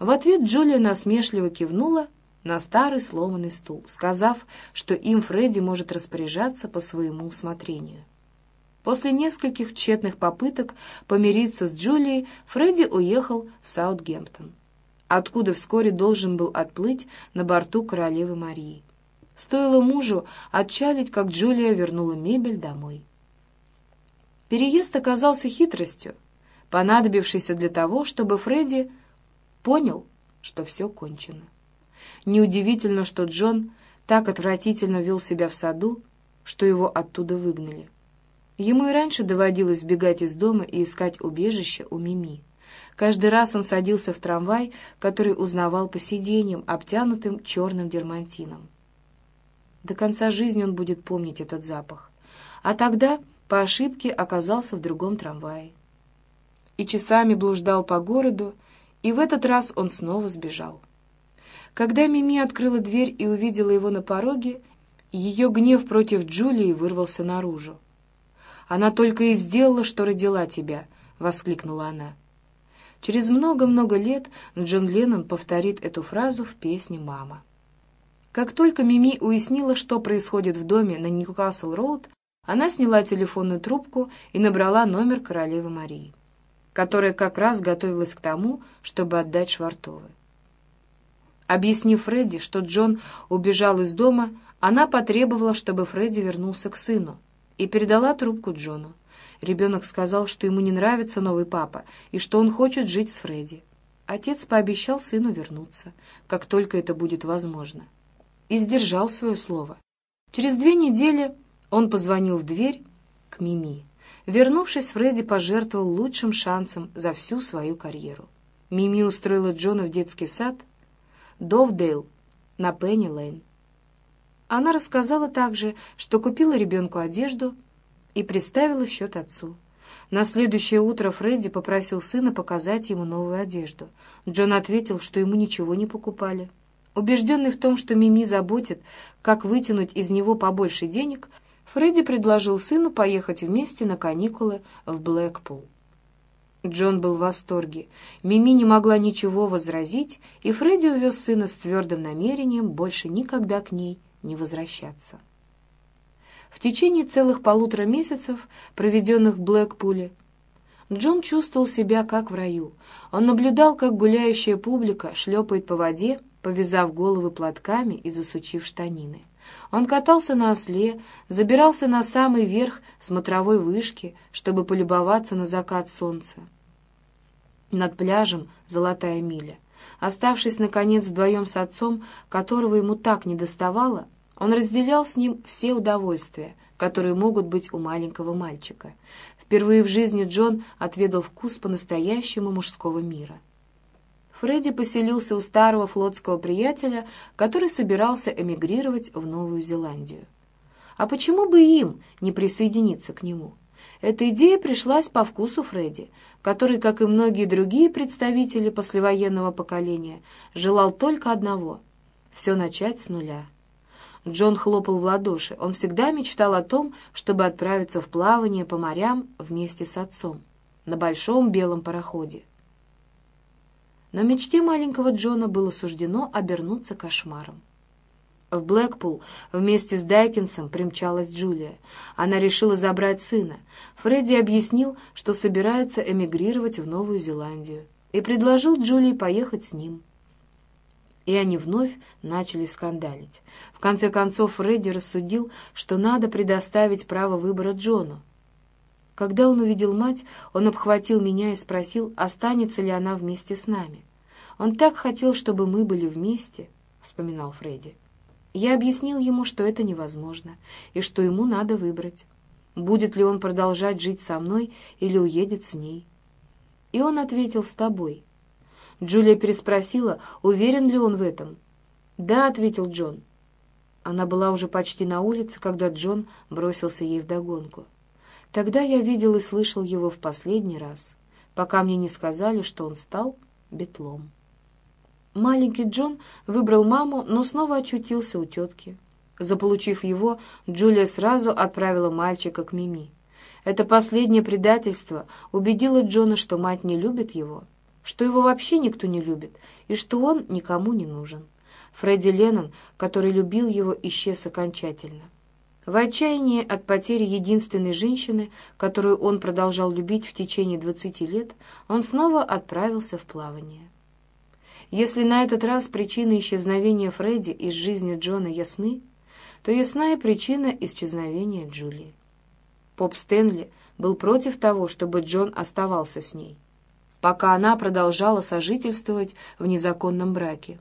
В ответ Джулия насмешливо кивнула на старый сломанный стул, сказав, что им Фредди может распоряжаться по своему усмотрению. После нескольких тщетных попыток помириться с Джулией, Фредди уехал в Саутгемптон, откуда вскоре должен был отплыть на борту королевы Марии. Стоило мужу отчалить, как Джулия вернула мебель домой. Переезд оказался хитростью, понадобившейся для того, чтобы Фредди понял, что все кончено. Неудивительно, что Джон так отвратительно вел себя в саду, что его оттуда выгнали. Ему и раньше доводилось сбегать из дома и искать убежище у Мими. Каждый раз он садился в трамвай, который узнавал по сиденьям, обтянутым черным дермантином. До конца жизни он будет помнить этот запах. А тогда по ошибке оказался в другом трамвае. И часами блуждал по городу, и в этот раз он снова сбежал. Когда Мими открыла дверь и увидела его на пороге, ее гнев против Джулии вырвался наружу. «Она только и сделала, что родила тебя», — воскликнула она. Через много-много лет Джон Леннон повторит эту фразу в песне «Мама». Как только Мими уяснила, что происходит в доме на Ньюкасл-Роуд, она сняла телефонную трубку и набрала номер королевы Марии, которая как раз готовилась к тому, чтобы отдать Швартовы. Объяснив Фредди, что Джон убежал из дома, она потребовала, чтобы Фредди вернулся к сыну, и передала трубку Джону. Ребенок сказал, что ему не нравится новый папа и что он хочет жить с Фредди. Отец пообещал сыну вернуться, как только это будет возможно. И сдержал свое слово. Через две недели он позвонил в дверь к Мими. Вернувшись, Фредди пожертвовал лучшим шансом за всю свою карьеру. Мими устроила Джона в детский сад Довдейл на Пенни-Лейн. Она рассказала также, что купила ребенку одежду и приставила счет отцу. На следующее утро Фредди попросил сына показать ему новую одежду. Джон ответил, что ему ничего не покупали. Убежденный в том, что Мими заботит, как вытянуть из него побольше денег, Фредди предложил сыну поехать вместе на каникулы в Блэкпул. Джон был в восторге. Мими не могла ничего возразить, и Фредди увез сына с твердым намерением больше никогда к ней не возвращаться. В течение целых полутора месяцев, проведенных в Блэкпуле, Джон чувствовал себя как в раю. Он наблюдал, как гуляющая публика шлепает по воде, повязав головы платками и засучив штанины. Он катался на осле, забирался на самый верх смотровой вышки, чтобы полюбоваться на закат солнца. Над пляжем золотая миля. Оставшись, наконец, вдвоем с отцом, которого ему так недоставало, он разделял с ним все удовольствия, которые могут быть у маленького мальчика. Впервые в жизни Джон отведал вкус по-настоящему мужского мира. Фредди поселился у старого флотского приятеля, который собирался эмигрировать в Новую Зеландию. А почему бы им не присоединиться к нему? Эта идея пришлась по вкусу Фредди, который, как и многие другие представители послевоенного поколения, желал только одного — все начать с нуля. Джон хлопал в ладоши. Он всегда мечтал о том, чтобы отправиться в плавание по морям вместе с отцом на большом белом пароходе. Но мечте маленького Джона было суждено обернуться кошмаром. В Блэкпул вместе с Дайкинсом примчалась Джулия. Она решила забрать сына. Фредди объяснил, что собирается эмигрировать в Новую Зеландию, и предложил Джулии поехать с ним. И они вновь начали скандалить. В конце концов Фредди рассудил, что надо предоставить право выбора Джону. Когда он увидел мать, он обхватил меня и спросил, останется ли она вместе с нами. «Он так хотел, чтобы мы были вместе», — вспоминал Фредди. Я объяснил ему, что это невозможно, и что ему надо выбрать, будет ли он продолжать жить со мной или уедет с ней. И он ответил «с тобой». Джулия переспросила, уверен ли он в этом. «Да», — ответил Джон. Она была уже почти на улице, когда Джон бросился ей вдогонку. Тогда я видел и слышал его в последний раз, пока мне не сказали, что он стал бетлом. Маленький Джон выбрал маму, но снова очутился у тетки. Заполучив его, Джулия сразу отправила мальчика к Мими. Это последнее предательство убедило Джона, что мать не любит его, что его вообще никто не любит и что он никому не нужен. Фредди Леннон, который любил его, исчез окончательно. В отчаянии от потери единственной женщины, которую он продолжал любить в течение двадцати лет, он снова отправился в плавание. Если на этот раз причины исчезновения Фредди из жизни Джона ясны, то ясна и причина исчезновения Джулии. Поп Стэнли был против того, чтобы Джон оставался с ней, пока она продолжала сожительствовать в незаконном браке.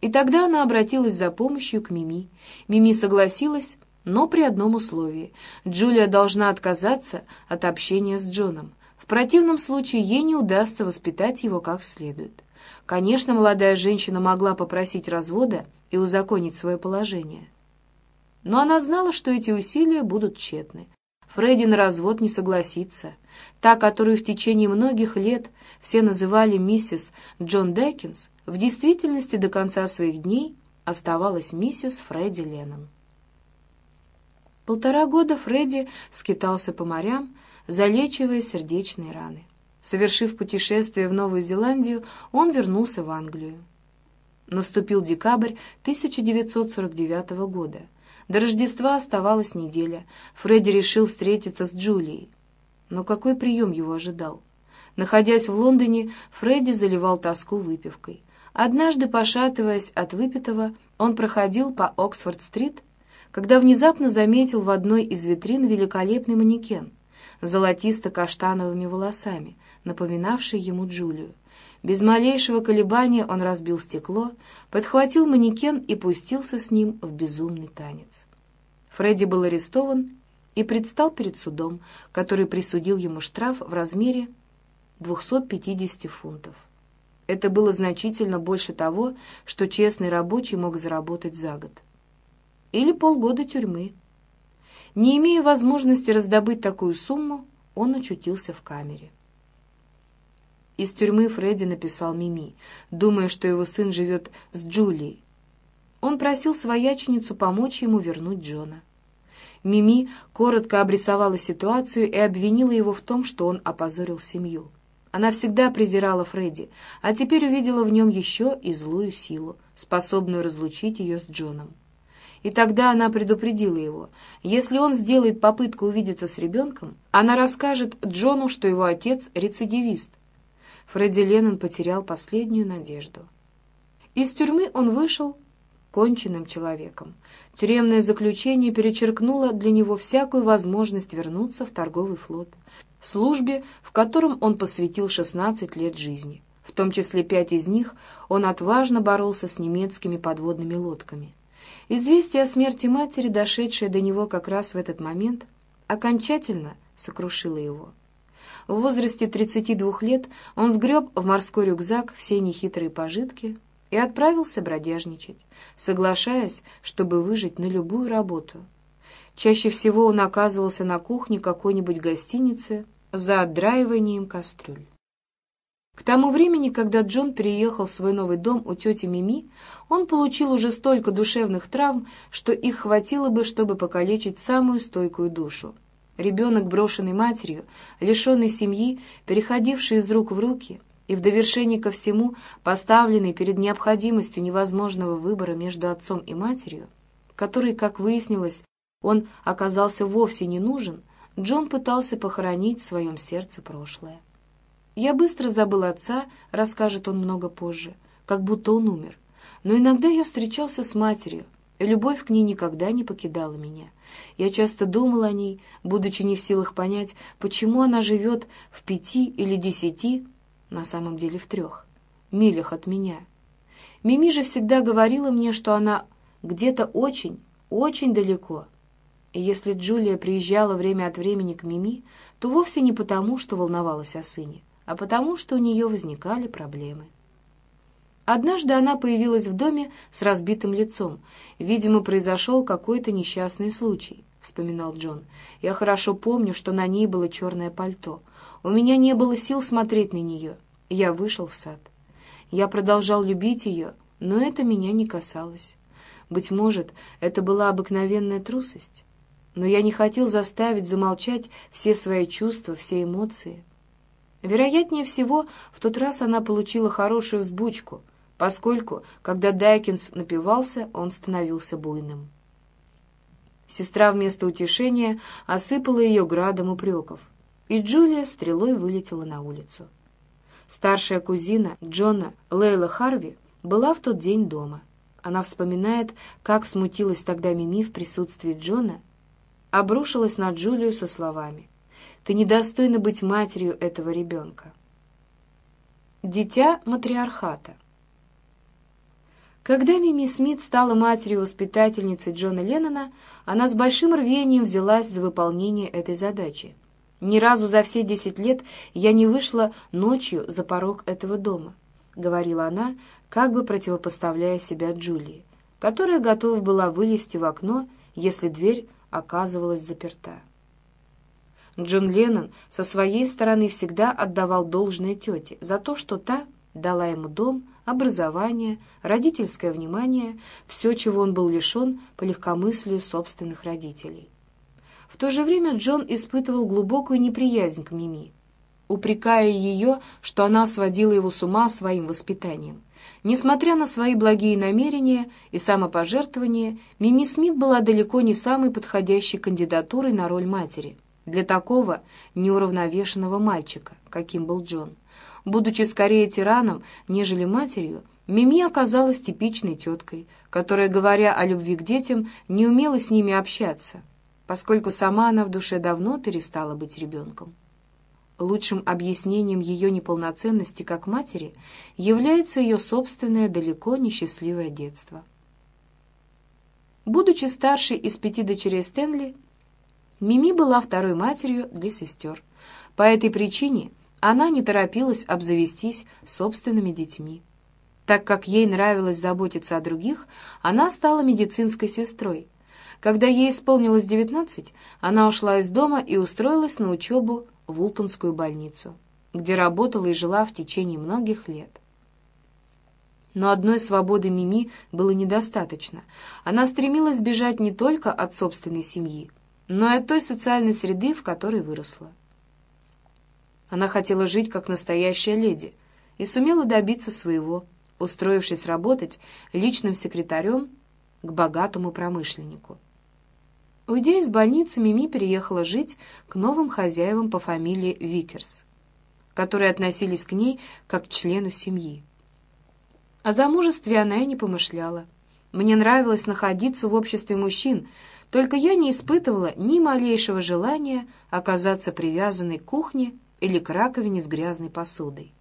И тогда она обратилась за помощью к Мими. Мими согласилась, но при одном условии. Джулия должна отказаться от общения с Джоном. В противном случае ей не удастся воспитать его как следует. Конечно, молодая женщина могла попросить развода и узаконить свое положение. Но она знала, что эти усилия будут тщетны. Фредди на развод не согласится. Та, которую в течение многих лет все называли миссис Джон Деккинс, в действительности до конца своих дней оставалась миссис Фредди Леннон. Полтора года Фредди скитался по морям, залечивая сердечные раны. Совершив путешествие в Новую Зеландию, он вернулся в Англию. Наступил декабрь 1949 года. До Рождества оставалась неделя. Фредди решил встретиться с Джулией. Но какой прием его ожидал? Находясь в Лондоне, Фредди заливал тоску выпивкой. Однажды, пошатываясь от выпитого, он проходил по Оксфорд-стрит, когда внезапно заметил в одной из витрин великолепный манекен золотисто-каштановыми волосами, напоминавший ему Джулию. Без малейшего колебания он разбил стекло, подхватил манекен и пустился с ним в безумный танец. Фредди был арестован и предстал перед судом, который присудил ему штраф в размере 250 фунтов. Это было значительно больше того, что честный рабочий мог заработать за год. Или полгода тюрьмы. Не имея возможности раздобыть такую сумму, он очутился в камере. Из тюрьмы Фредди написал Мими, думая, что его сын живет с Джулией. Он просил свояченицу помочь ему вернуть Джона. Мими коротко обрисовала ситуацию и обвинила его в том, что он опозорил семью. Она всегда презирала Фредди, а теперь увидела в нем еще и злую силу, способную разлучить ее с Джоном. И тогда она предупредила его, если он сделает попытку увидеться с ребенком, она расскажет Джону, что его отец — рецидивист, Фредди Леннон потерял последнюю надежду. Из тюрьмы он вышел конченным человеком. Тюремное заключение перечеркнуло для него всякую возможность вернуться в торговый флот, службе, в котором он посвятил 16 лет жизни. В том числе пять из них он отважно боролся с немецкими подводными лодками. Известие о смерти матери, дошедшее до него как раз в этот момент, окончательно сокрушило его. В возрасте 32 лет он сгреб в морской рюкзак все нехитрые пожитки и отправился бродяжничать, соглашаясь, чтобы выжить на любую работу. Чаще всего он оказывался на кухне какой-нибудь гостиницы за отдраиванием кастрюль. К тому времени, когда Джон переехал в свой новый дом у тети Мими, он получил уже столько душевных травм, что их хватило бы, чтобы покалечить самую стойкую душу. Ребенок, брошенный матерью, лишенный семьи, переходивший из рук в руки, и в довершении ко всему поставленный перед необходимостью невозможного выбора между отцом и матерью, который, как выяснилось, он оказался вовсе не нужен, Джон пытался похоронить в своем сердце прошлое. «Я быстро забыл отца», — расскажет он много позже, как будто он умер. «Но иногда я встречался с матерью, и любовь к ней никогда не покидала меня. Я часто думал о ней, будучи не в силах понять, почему она живет в пяти или десяти, на самом деле в трех, милях от меня. Мими же всегда говорила мне, что она где-то очень, очень далеко. И если Джулия приезжала время от времени к Мими, то вовсе не потому, что волновалась о сыне, а потому, что у нее возникали проблемы. Однажды она появилась в доме с разбитым лицом. Видимо, произошел какой-то несчастный случай, — вспоминал Джон. Я хорошо помню, что на ней было черное пальто. У меня не было сил смотреть на нее. Я вышел в сад. Я продолжал любить ее, но это меня не касалось. Быть может, это была обыкновенная трусость. Но я не хотел заставить замолчать все свои чувства, все эмоции. Вероятнее всего, в тот раз она получила хорошую взбучку — поскольку, когда Дайкинс напивался, он становился буйным. Сестра вместо утешения осыпала ее градом упреков, и Джулия стрелой вылетела на улицу. Старшая кузина Джона, Лейла Харви, была в тот день дома. Она вспоминает, как смутилась тогда Мими в присутствии Джона, обрушилась на Джулию со словами «Ты недостойна быть матерью этого ребенка». Дитя матриархата — когда Мими Смит стала матерью-воспитательницей Джона Леннона, она с большим рвением взялась за выполнение этой задачи. «Ни разу за все десять лет я не вышла ночью за порог этого дома», — говорила она, как бы противопоставляя себя Джулии, которая готова была вылезти в окно, если дверь оказывалась заперта. Джон Леннон со своей стороны всегда отдавал должное тете за то, что та дала ему дом, образование, родительское внимание, все, чего он был лишен по легкомыслию собственных родителей. То же время Джон испытывал глубокую неприязнь к Мими, упрекая ее, что она сводила его с ума своим воспитанием. Несмотря на свои благие намерения и самопожертвования, Мими Смит была далеко не самой подходящей кандидатурой на роль матери для такого неуравновешенного мальчика, каким был Джон. Будучи скорее тираном, нежели матерью, Мими оказалась типичной теткой, которая, говоря о любви к детям, не умела с ними общаться, поскольку сама она в душе давно перестала быть ребенком. Лучшим объяснением ее неполноценности как матери является ее собственное далеко несчастливое детство. Будучи старшей из пяти дочерей Стэнли, Мими была второй матерью для сестер. По этой причине она не торопилась обзавестись собственными детьми. Так как ей нравилось заботиться о других, она стала медицинской сестрой. Когда ей исполнилось 19, она ушла из дома и устроилась на учебу в Ултонскую больницу, где работала и жила в течение многих лет. Но одной свободы Мими было недостаточно. Она стремилась бежать не только от собственной семьи, но и от той социальной среды, в которой выросла. Она хотела жить как настоящая леди и сумела добиться своего, устроившись работать личным секретарем к богатому промышленнику. Уйдя из больницы, Мими переехала жить к новым хозяевам по фамилии Викерс, которые относились к ней как к члену семьи. О замужестве она и не помышляла. Мне нравилось находиться в обществе мужчин, только я не испытывала ни малейшего желания оказаться привязанной к кухне или к раковине с грязной посудой.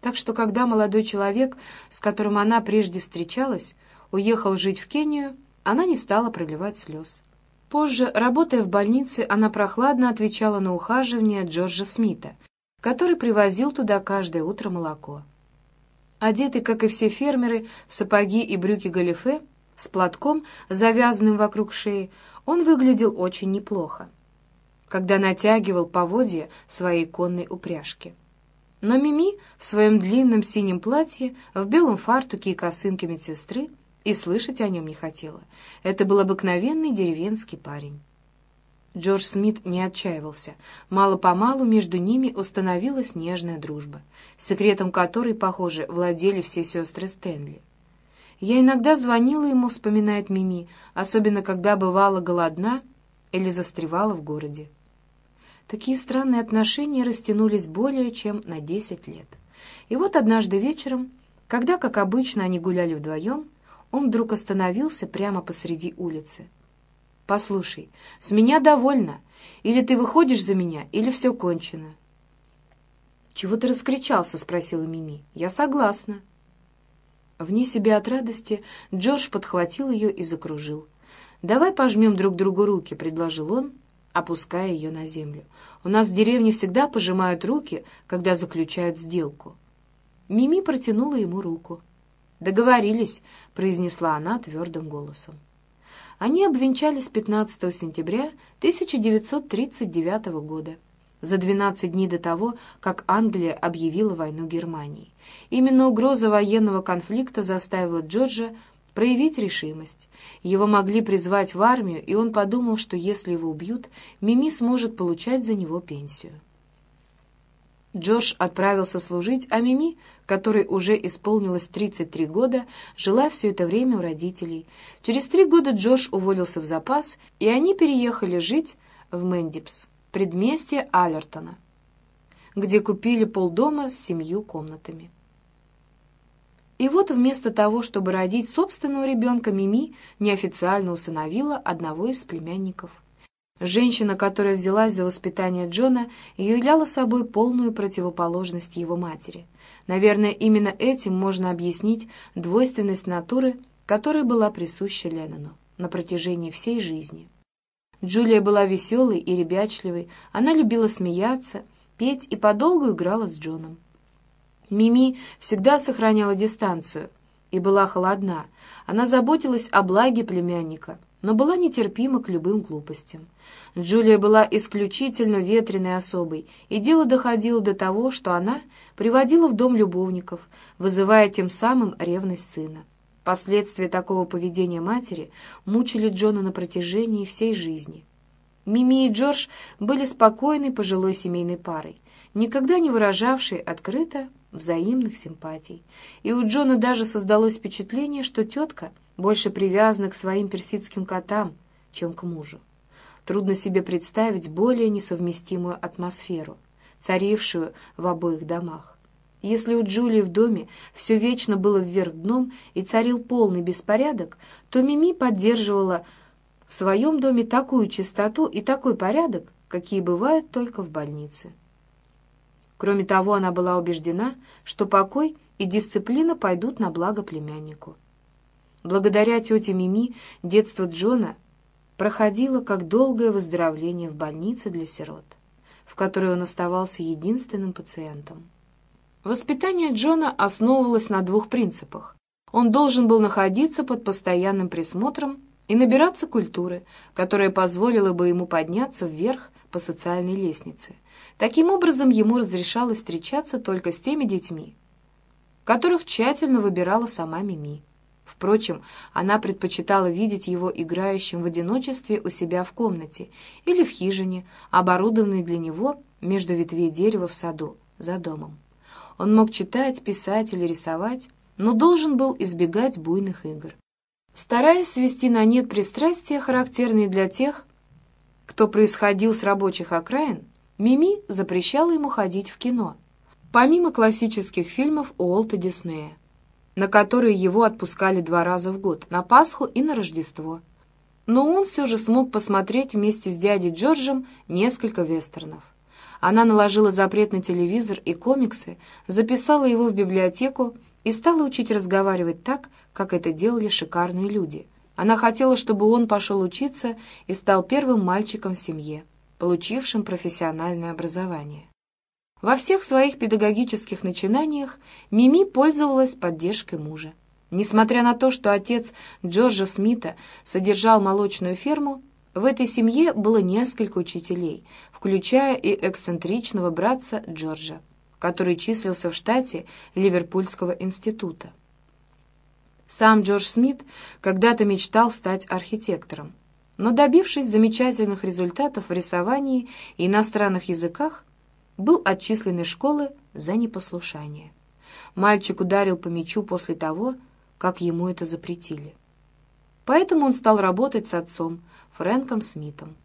Так что, когда молодой человек, с которым она прежде встречалась, уехал жить в Кению, она не стала проливать слез. Позже, работая в больнице, она прохладно отвечала на ухаживание Джорджа Смита, который привозил туда каждое утро молоко. Одетый, как и все фермеры, в сапоги и брюки галифе, с платком, завязанным вокруг шеи, он выглядел очень неплохо когда натягивал поводья своей конной упряжки. Но Мими в своем длинном синем платье, в белом фартуке и косынке медсестры и слышать о нем не хотела. Это был обыкновенный деревенский парень. Джордж Смит не отчаивался. Мало-помалу между ними установилась нежная дружба, секретом которой, похоже, владели все сестры Стэнли. «Я иногда звонила ему», — вспоминает Мими, особенно когда бывала голодна или застревала в городе. Такие странные отношения растянулись более чем на десять лет. И вот однажды вечером, когда, как обычно, они гуляли вдвоем, он вдруг остановился прямо посреди улицы. «Послушай, с меня довольно. Или ты выходишь за меня, или все кончено». «Чего ты раскричался?» — спросила Мими. «Я согласна». Вне себя от радости Джордж подхватил ее и закружил. «Давай пожмем друг другу руки», — предложил он, опуская ее на землю. «У нас в деревне всегда пожимают руки, когда заключают сделку». Мими протянула ему руку. «Договорились», — произнесла она твердым голосом. Они обвенчались 15 сентября 1939 года, за 12 дней до того, как Англия объявила войну Германии. Именно угроза военного конфликта заставила Джорджа проявить решимость. Его могли призвать в армию, и он подумал, что если его убьют, Мими сможет получать за него пенсию. Джош отправился служить, а Мими, которой уже исполнилось 33 года, жила все это время у родителей. Через три года Джош уволился в запас, и они переехали жить в Мэндипс, предместье Аллертона, где купили полдома с семью комнатами. И вот вместо того, чтобы родить собственного ребенка, Мими неофициально усыновила одного из племянников. Женщина, которая взялась за воспитание Джона, являла собой полную противоположность его матери. Наверное, именно этим можно объяснить двойственность натуры, которая была присуща Леннону на протяжении всей жизни. Джулия была веселой и ребячливой, она любила смеяться, петь и подолгу играла с Джоном. Мими всегда сохраняла дистанцию и была холодна. Она заботилась о благе племянника, но была нетерпима к любым глупостям. Джулия была исключительно ветреной особой, и дело доходило до того, что она приводила в дом любовников, вызывая тем самым ревность сына. Последствия такого поведения матери мучили Джона на протяжении всей жизни. Мими и Джордж были спокойной пожилой семейной парой, никогда не выражавшей открыто взаимных симпатий. И у Джона даже создалось впечатление, что тетка больше привязана к своим персидским котам, чем к мужу. Трудно себе представить более несовместимую атмосферу, царившую в обоих домах. Если у Джулии в доме все вечно было вверх дном и царил полный беспорядок, то Мими поддерживала в своем доме такую чистоту и такой порядок, какие бывают только в больнице. Кроме того, она была убеждена, что покой и дисциплина пойдут на благо племяннику. Благодаря тете Мими детство Джона проходило как долгое выздоровление в больнице для сирот, в которой он оставался единственным пациентом. Воспитание Джона основывалось на двух принципах. Он должен был находиться под постоянным присмотром и набираться культуры, которая позволила бы ему подняться вверх по социальной лестнице. Таким образом, ему разрешалось встречаться только с теми детьми, которых тщательно выбирала сама Мими. Впрочем, она предпочитала видеть его играющим в одиночестве у себя в комнате или в хижине, оборудованной для него между ветвей дерева в саду, за домом. Он мог читать, писать или рисовать, но должен был избегать буйных игр. Стараясь свести на нет пристрастия, характерные для тех, кто происходил с рабочих окраин, Мими запрещала ему ходить в кино, помимо классических фильмов Уолта Диснея, на которые его отпускали два раза в год, на Пасху и на Рождество. Но он все же смог посмотреть вместе с дядей Джорджем несколько вестернов. Она наложила запрет на телевизор и комиксы, записала его в библиотеку и стала учить разговаривать так, как это делали шикарные люди. Она хотела, чтобы он пошел учиться и стал первым мальчиком в семье, получившим профессиональное образование. Во всех своих педагогических начинаниях Мими пользовалась поддержкой мужа. Несмотря на то, что отец Джорджа Смита содержал молочную ферму, в этой семье было несколько учителей, включая и эксцентричного братца Джорджа, который числился в штате Ливерпульского института. Сам Джордж Смит когда-то мечтал стать архитектором, но, добившись замечательных результатов в рисовании и иностранных языках, был отчислен из школы за непослушание. Мальчик ударил по мячу после того, как ему это запретили. Поэтому он стал работать с отцом, Фрэнком Смитом.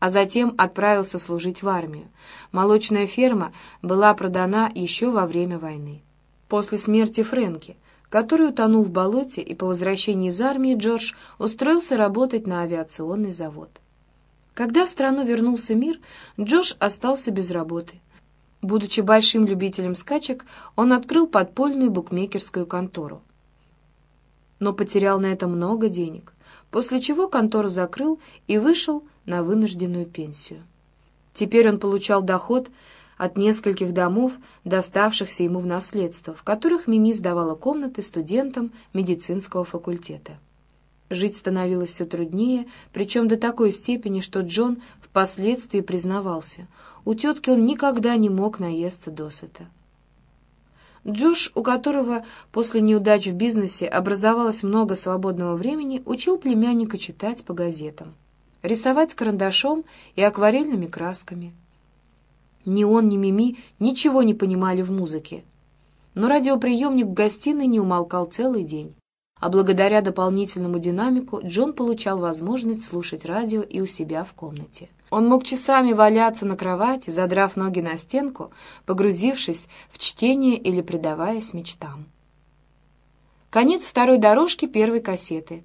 А затем отправился служить в армию. Молочная ферма была продана еще во время войны. После смерти Фрэнки, который утонул в болоте, и по возвращении из армии Джордж устроился работать на авиационный завод. Когда в страну вернулся мир, Джордж остался без работы. Будучи большим любителем скачек, он открыл подпольную букмекерскую контору. Но потерял на это много денег после чего контору закрыл и вышел на вынужденную пенсию. Теперь он получал доход от нескольких домов, доставшихся ему в наследство, в которых Мими сдавала комнаты студентам медицинского факультета. Жить становилось все труднее, причем до такой степени, что Джон впоследствии признавался, у тетки он никогда не мог наесться досыта. Джош, у которого после неудач в бизнесе образовалось много свободного времени, учил племянника читать по газетам, рисовать карандашом и акварельными красками. Ни он, ни Мими ничего не понимали в музыке, но радиоприемник в гостиной не умолкал целый день а благодаря дополнительному динамику Джон получал возможность слушать радио и у себя в комнате. Он мог часами валяться на кровати, задрав ноги на стенку, погрузившись в чтение или предаваясь мечтам. Конец второй дорожки первой кассеты.